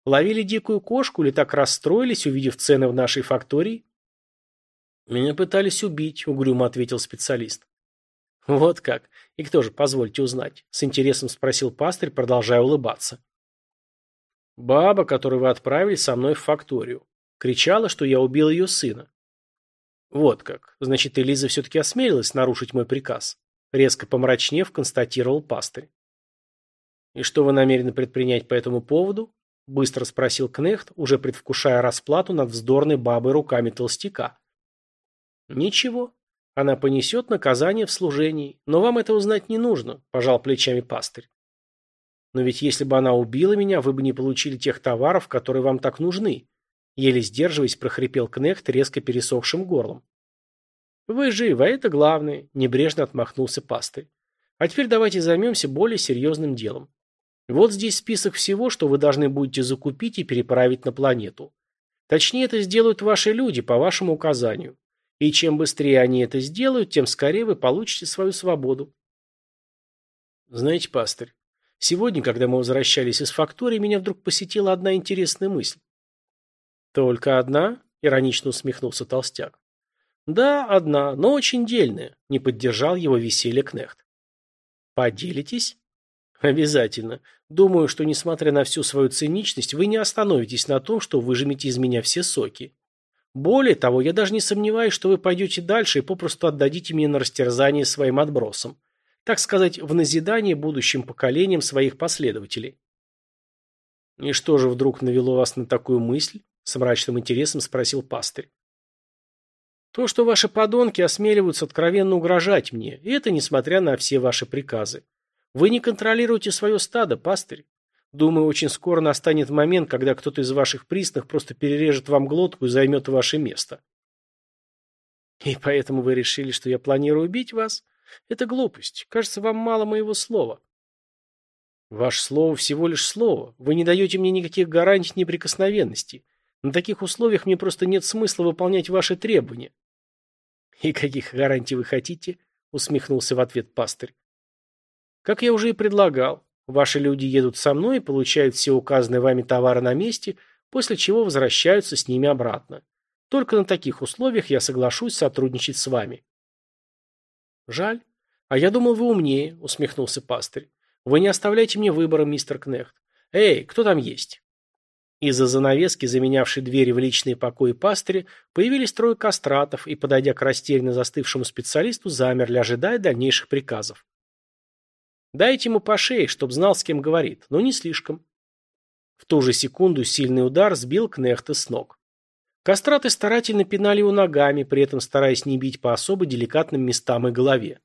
Ловили дикую кошку или так расстроились, увидев цены в нашей фактории?» «Меня пытались убить», — угрюмо ответил специалист. «Вот как? И кто же, позвольте узнать?» — с интересом спросил пастырь, продолжая улыбаться. «Баба, которую вы отправили со мной в факторию. Кричала, что я убил ее сына». «Вот как. Значит, Элиза все-таки осмелилась нарушить мой приказ?» Резко помрачнев, констатировал пастырь. «И что вы намерены предпринять по этому поводу?» Быстро спросил Кнехт, уже предвкушая расплату над вздорной бабой руками толстяка. «Ничего. Она понесет наказание в служении, но вам это узнать не нужно», – пожал плечами пастырь. «Но ведь если бы она убила меня, вы бы не получили тех товаров, которые вам так нужны», – еле сдерживаясь, прохрипел Кнехт резко пересохшим горлом. «Вы живы, а это главное», – небрежно отмахнулся пастырь. «А теперь давайте займемся более серьезным делом. Вот здесь список всего, что вы должны будете закупить и переправить на планету. Точнее, это сделают ваши люди по вашему указанию. И чем быстрее они это сделают, тем скорее вы получите свою свободу. Знаете, пастырь, сегодня, когда мы возвращались из фактории, меня вдруг посетила одна интересная мысль. Только одна? Иронично усмехнулся толстяк. Да, одна, но очень дельная, не поддержал его веселье Кнехт. Поделитесь? Обязательно. Думаю, что, несмотря на всю свою циничность, вы не остановитесь на том, что выжмете из меня все соки. Более того, я даже не сомневаюсь, что вы пойдете дальше и попросту отдадите меня на растерзание своим отбросам. Так сказать, в назидание будущим поколениям своих последователей. «И что же вдруг навело вас на такую мысль?» С мрачным интересом спросил пастырь. «То, что ваши подонки осмеливаются откровенно угрожать мне, и это несмотря на все ваши приказы. Вы не контролируете свое стадо, пастырь. Думаю, очень скоро настанет момент, когда кто-то из ваших присных просто перережет вам глотку и займет ваше место. И поэтому вы решили, что я планирую убить вас? Это глупость. Кажется, вам мало моего слова. Ваше слово всего лишь слово. Вы не даете мне никаких гарантий неприкосновенности. На таких условиях мне просто нет смысла выполнять ваши требования. И каких гарантий вы хотите? Усмехнулся в ответ пастырь. Как я уже и предлагал, Ваши люди едут со мной и получают все указанные вами товары на месте, после чего возвращаются с ними обратно. Только на таких условиях я соглашусь сотрудничать с вами. Жаль. А я думал, вы умнее, усмехнулся пастырь. Вы не оставляйте мне выбора, мистер Кнехт. Эй, кто там есть? Из-за занавески, заменявшей двери в личные покои пастыря, появились трое кастратов и, подойдя к растерянно застывшему специалисту, замерли, ожидая дальнейших приказов. Дайте ему по шее, чтоб знал, с кем говорит, но не слишком. В ту же секунду сильный удар сбил Кнехта с ног. Кастраты старательно пинали его ногами, при этом стараясь не бить по особо деликатным местам и голове.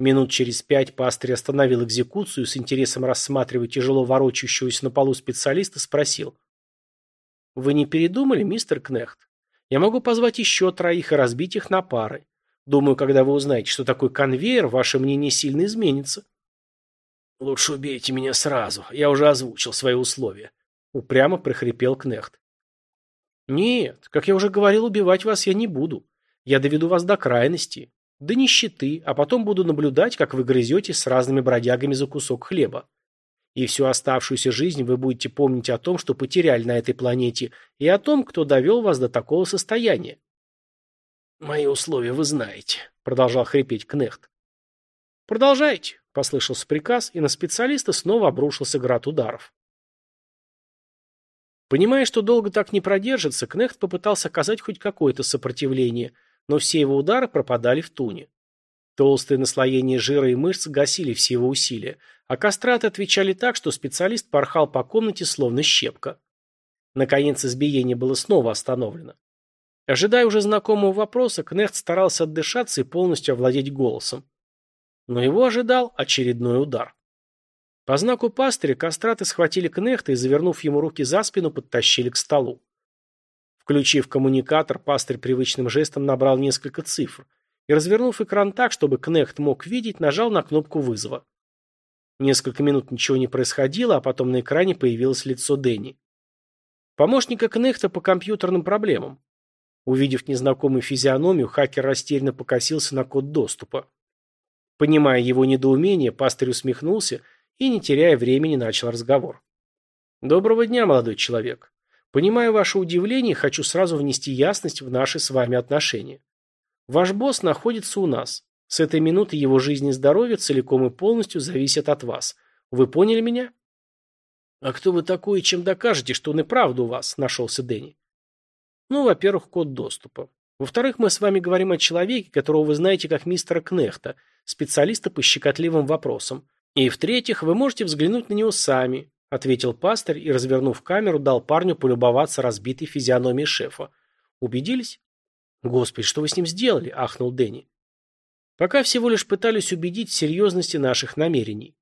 Минут через пять пастырь остановил экзекуцию, с интересом рассматривая тяжело ворочающегося на полу специалиста, спросил. «Вы не передумали, мистер Кнехт? Я могу позвать еще троих и разбить их на пары. Думаю, когда вы узнаете, что такое конвейер, ваше мнение сильно изменится». «Лучше убейте меня сразу. Я уже озвучил свои условия», — упрямо прохрипел Кнехт. «Нет, как я уже говорил, убивать вас я не буду. Я доведу вас до крайности, до нищеты, а потом буду наблюдать, как вы грызетесь с разными бродягами за кусок хлеба. И всю оставшуюся жизнь вы будете помнить о том, что потеряли на этой планете, и о том, кто довел вас до такого состояния». «Мои условия вы знаете», — продолжал хрипеть Кнехт. «Продолжайте», — послышался приказ, и на специалиста снова обрушился град ударов. Понимая, что долго так не продержится, Кнехт попытался оказать хоть какое-то сопротивление, но все его удары пропадали в туне. Толстые наслоения жира и мышц гасили все его усилия, а кастраты отвечали так, что специалист порхал по комнате словно щепка. Наконец избиение было снова остановлено. Ожидая уже знакомого вопроса, Кнехт старался отдышаться и полностью овладеть голосом но его ожидал очередной удар. По знаку пастыря кастраты схватили кнехта и, завернув ему руки за спину, подтащили к столу. Включив коммуникатор, пастырь привычным жестом набрал несколько цифр и, развернув экран так, чтобы кнехт мог видеть, нажал на кнопку вызова. Несколько минут ничего не происходило, а потом на экране появилось лицо Дэнни. Помощника Кнехта по компьютерным проблемам. Увидев незнакомую физиономию, хакер растерянно покосился на код доступа. Понимая его недоумение, пастырь усмехнулся и, не теряя времени, начал разговор. «Доброго дня, молодой человек. Понимая ваше удивление, хочу сразу внести ясность в наши с вами отношения. Ваш босс находится у нас. С этой минуты его жизнь и здоровье целиком и полностью зависят от вас. Вы поняли меня?» «А кто вы такой и чем докажете, что он и правда у вас?» – нашелся Дэнни. «Ну, во-первых, код доступа. Во-вторых, мы с вами говорим о человеке, которого вы знаете как мистера Кнехта, специалиста по щекотливым вопросам. И в-третьих, вы можете взглянуть на него сами», – ответил пастырь и, развернув камеру, дал парню полюбоваться разбитой физиономией шефа. «Убедились?» «Господи, что вы с ним сделали?» – ахнул Дэнни. «Пока всего лишь пытались убедить в серьезности наших намерений.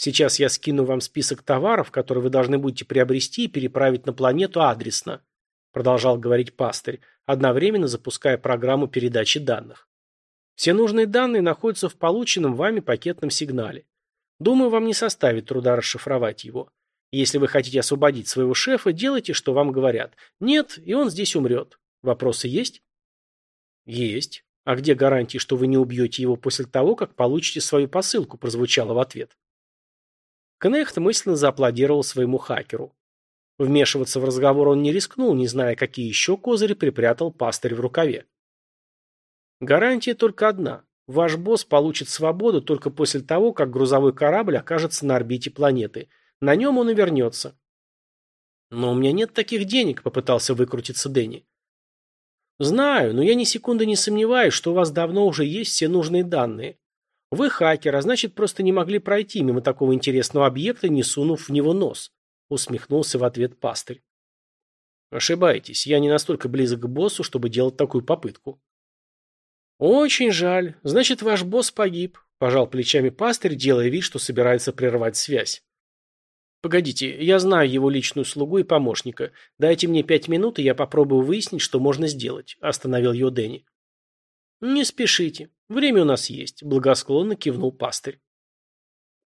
Сейчас я скину вам список товаров, которые вы должны будете приобрести и переправить на планету адресно, продолжал говорить пастырь, одновременно запуская программу передачи данных. Все нужные данные находятся в полученном вами пакетном сигнале. Думаю, вам не составит труда расшифровать его. Если вы хотите освободить своего шефа, делайте, что вам говорят. Нет, и он здесь умрет. Вопросы есть? Есть. А где гарантии, что вы не убьете его после того, как получите свою посылку, прозвучало в ответ. Кнехт мысленно зааплодировал своему хакеру. Вмешиваться в разговор он не рискнул, не зная, какие еще козыри припрятал пастырь в рукаве. Гарантия только одна. Ваш босс получит свободу только после того, как грузовой корабль окажется на орбите планеты. На нем он и вернется. Но у меня нет таких денег, попытался выкрутиться Дэнни. Знаю, но я ни секунды не сомневаюсь, что у вас давно уже есть все нужные данные. Вы хакер, а значит, просто не могли пройти мимо такого интересного объекта, не сунув в него нос. Усмехнулся в ответ пастырь. Ошибаетесь, я не настолько близок к боссу, чтобы делать такую попытку. Очень жаль. Значит, ваш босс погиб, пожал плечами пастырь, делая вид, что собирается прервать связь. Погодите, я знаю его личную слугу и помощника. Дайте мне пять минут, и я попробую выяснить, что можно сделать, остановил ее Дэнни. Не спешите. Время у нас есть, благосклонно кивнул пастырь.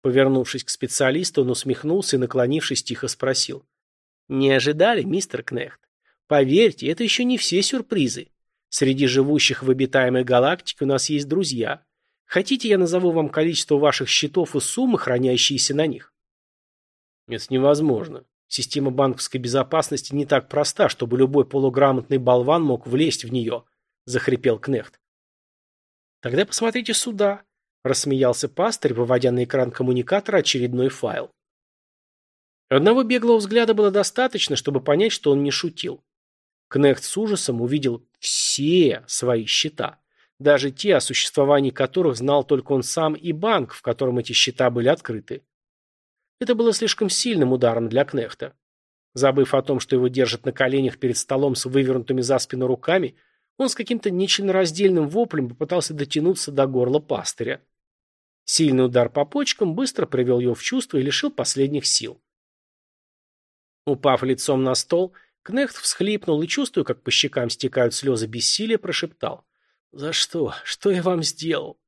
Повернувшись к специалисту, он усмехнулся и, наклонившись, тихо спросил. «Не ожидали, мистер Кнехт? Поверьте, это еще не все сюрпризы. Среди живущих в обитаемой галактике у нас есть друзья. Хотите, я назову вам количество ваших счетов и суммы, хранящиеся на них?» «Это невозможно. Система банковской безопасности не так проста, чтобы любой полуграмотный болван мог влезть в нее», – захрипел Кнехт. Тогда посмотрите сюда, рассмеялся пастырь, выводя на экран коммуникатора очередной файл. Одного беглого взгляда было достаточно, чтобы понять, что он не шутил. Кнехт с ужасом увидел все свои счета, даже те, о существовании которых знал только он сам и банк, в котором эти счета были открыты. Это было слишком сильным ударом для Кнехта. Забыв о том, что его держат на коленях перед столом с вывернутыми за спину руками, он с каким-то нечленораздельным воплем попытался дотянуться до горла пастыря. Сильный удар по почкам быстро привел его в чувство и лишил последних сил. Упав лицом на стол, Кнехт всхлипнул и, чувствуя, как по щекам стекают слезы бессилия, прошептал. «За что? Что я вам сделал?»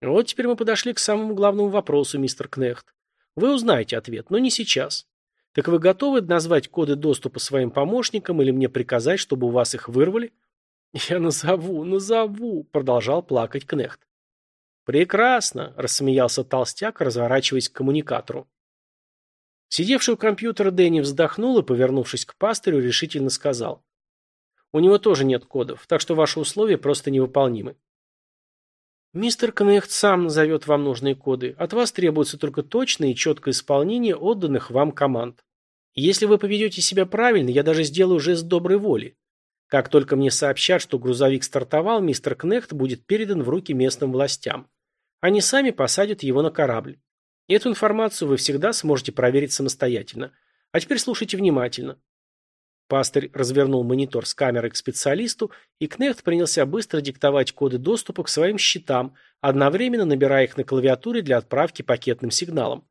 Вот теперь мы подошли к самому главному вопросу, мистер Кнехт. Вы узнаете ответ, но не сейчас. Так вы готовы назвать коды доступа своим помощникам или мне приказать, чтобы у вас их вырвали? «Я назову, назову», — продолжал плакать Кнехт. «Прекрасно», — рассмеялся толстяк, разворачиваясь к коммуникатору. Сидевший у компьютера Дэнни вздохнул и, повернувшись к пастырю, решительно сказал. «У него тоже нет кодов, так что ваши условия просто невыполнимы». «Мистер Кнехт сам назовет вам нужные коды. От вас требуется только точное и четкое исполнение отданных вам команд. Если вы поведете себя правильно, я даже сделаю жест доброй воли. Как только мне сообщат, что грузовик стартовал, мистер Кнехт будет передан в руки местным властям. Они сами посадят его на корабль. Эту информацию вы всегда сможете проверить самостоятельно. А теперь слушайте внимательно. Пастырь развернул монитор с камерой к специалисту, и Кнехт принялся быстро диктовать коды доступа к своим счетам, одновременно набирая их на клавиатуре для отправки пакетным сигналом.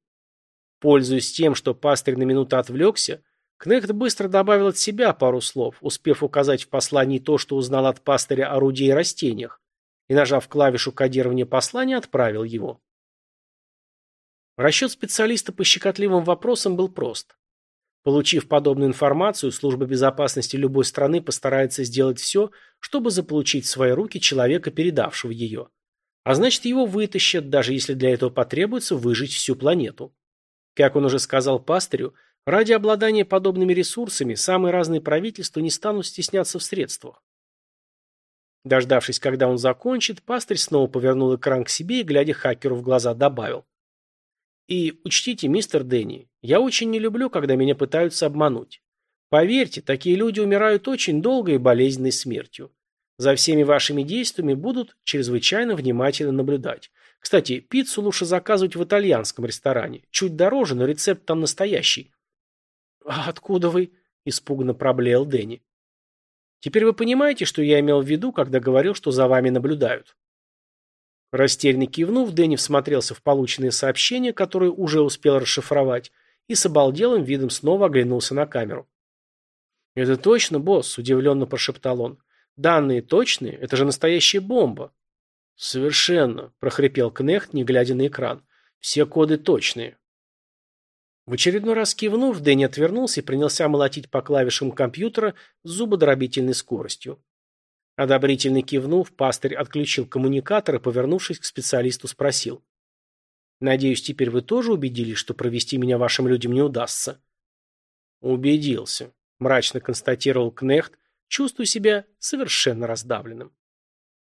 Пользуясь тем, что пастырь на минуту отвлекся, Кнехт быстро добавил от себя пару слов, успев указать в послании то, что узнал от пастыря о руде и растениях, и, нажав клавишу кодирования послания, отправил его. Расчет специалиста по щекотливым вопросам был прост. Получив подобную информацию, служба безопасности любой страны постарается сделать все, чтобы заполучить в свои руки человека, передавшего ее. А значит, его вытащат, даже если для этого потребуется выжить всю планету. Как он уже сказал пастырю, ради обладания подобными ресурсами самые разные правительства не станут стесняться в средствах. Дождавшись, когда он закончит, пастырь снова повернул экран к себе и, глядя хакеру в глаза, добавил. И учтите, мистер Дэнни, я очень не люблю, когда меня пытаются обмануть. Поверьте, такие люди умирают очень долгой и болезненной смертью. За всеми вашими действиями будут чрезвычайно внимательно наблюдать. Кстати, пиццу лучше заказывать в итальянском ресторане. Чуть дороже, но рецепт там настоящий. «А откуда вы?» – испуганно проблеял Дэнни. «Теперь вы понимаете, что я имел в виду, когда говорил, что за вами наблюдают?» Растерянно кивнув, Дэнни всмотрелся в полученные сообщения, которые уже успел расшифровать, и с обалделым видом снова оглянулся на камеру. «Это точно, босс?» – удивленно прошептал он. «Данные точные? Это же настоящая бомба!» «Совершенно», – прохрипел Кнехт, не глядя на экран. «Все коды точные». В очередной раз кивнув, Дэнни отвернулся и принялся молотить по клавишам компьютера с зубодробительной скоростью. Одобрительно кивнув, пастырь отключил коммуникатор и, повернувшись к специалисту, спросил. «Надеюсь, теперь вы тоже убедились, что провести меня вашим людям не удастся?» «Убедился», – мрачно констатировал Кнехт, чувствуя себя совершенно раздавленным.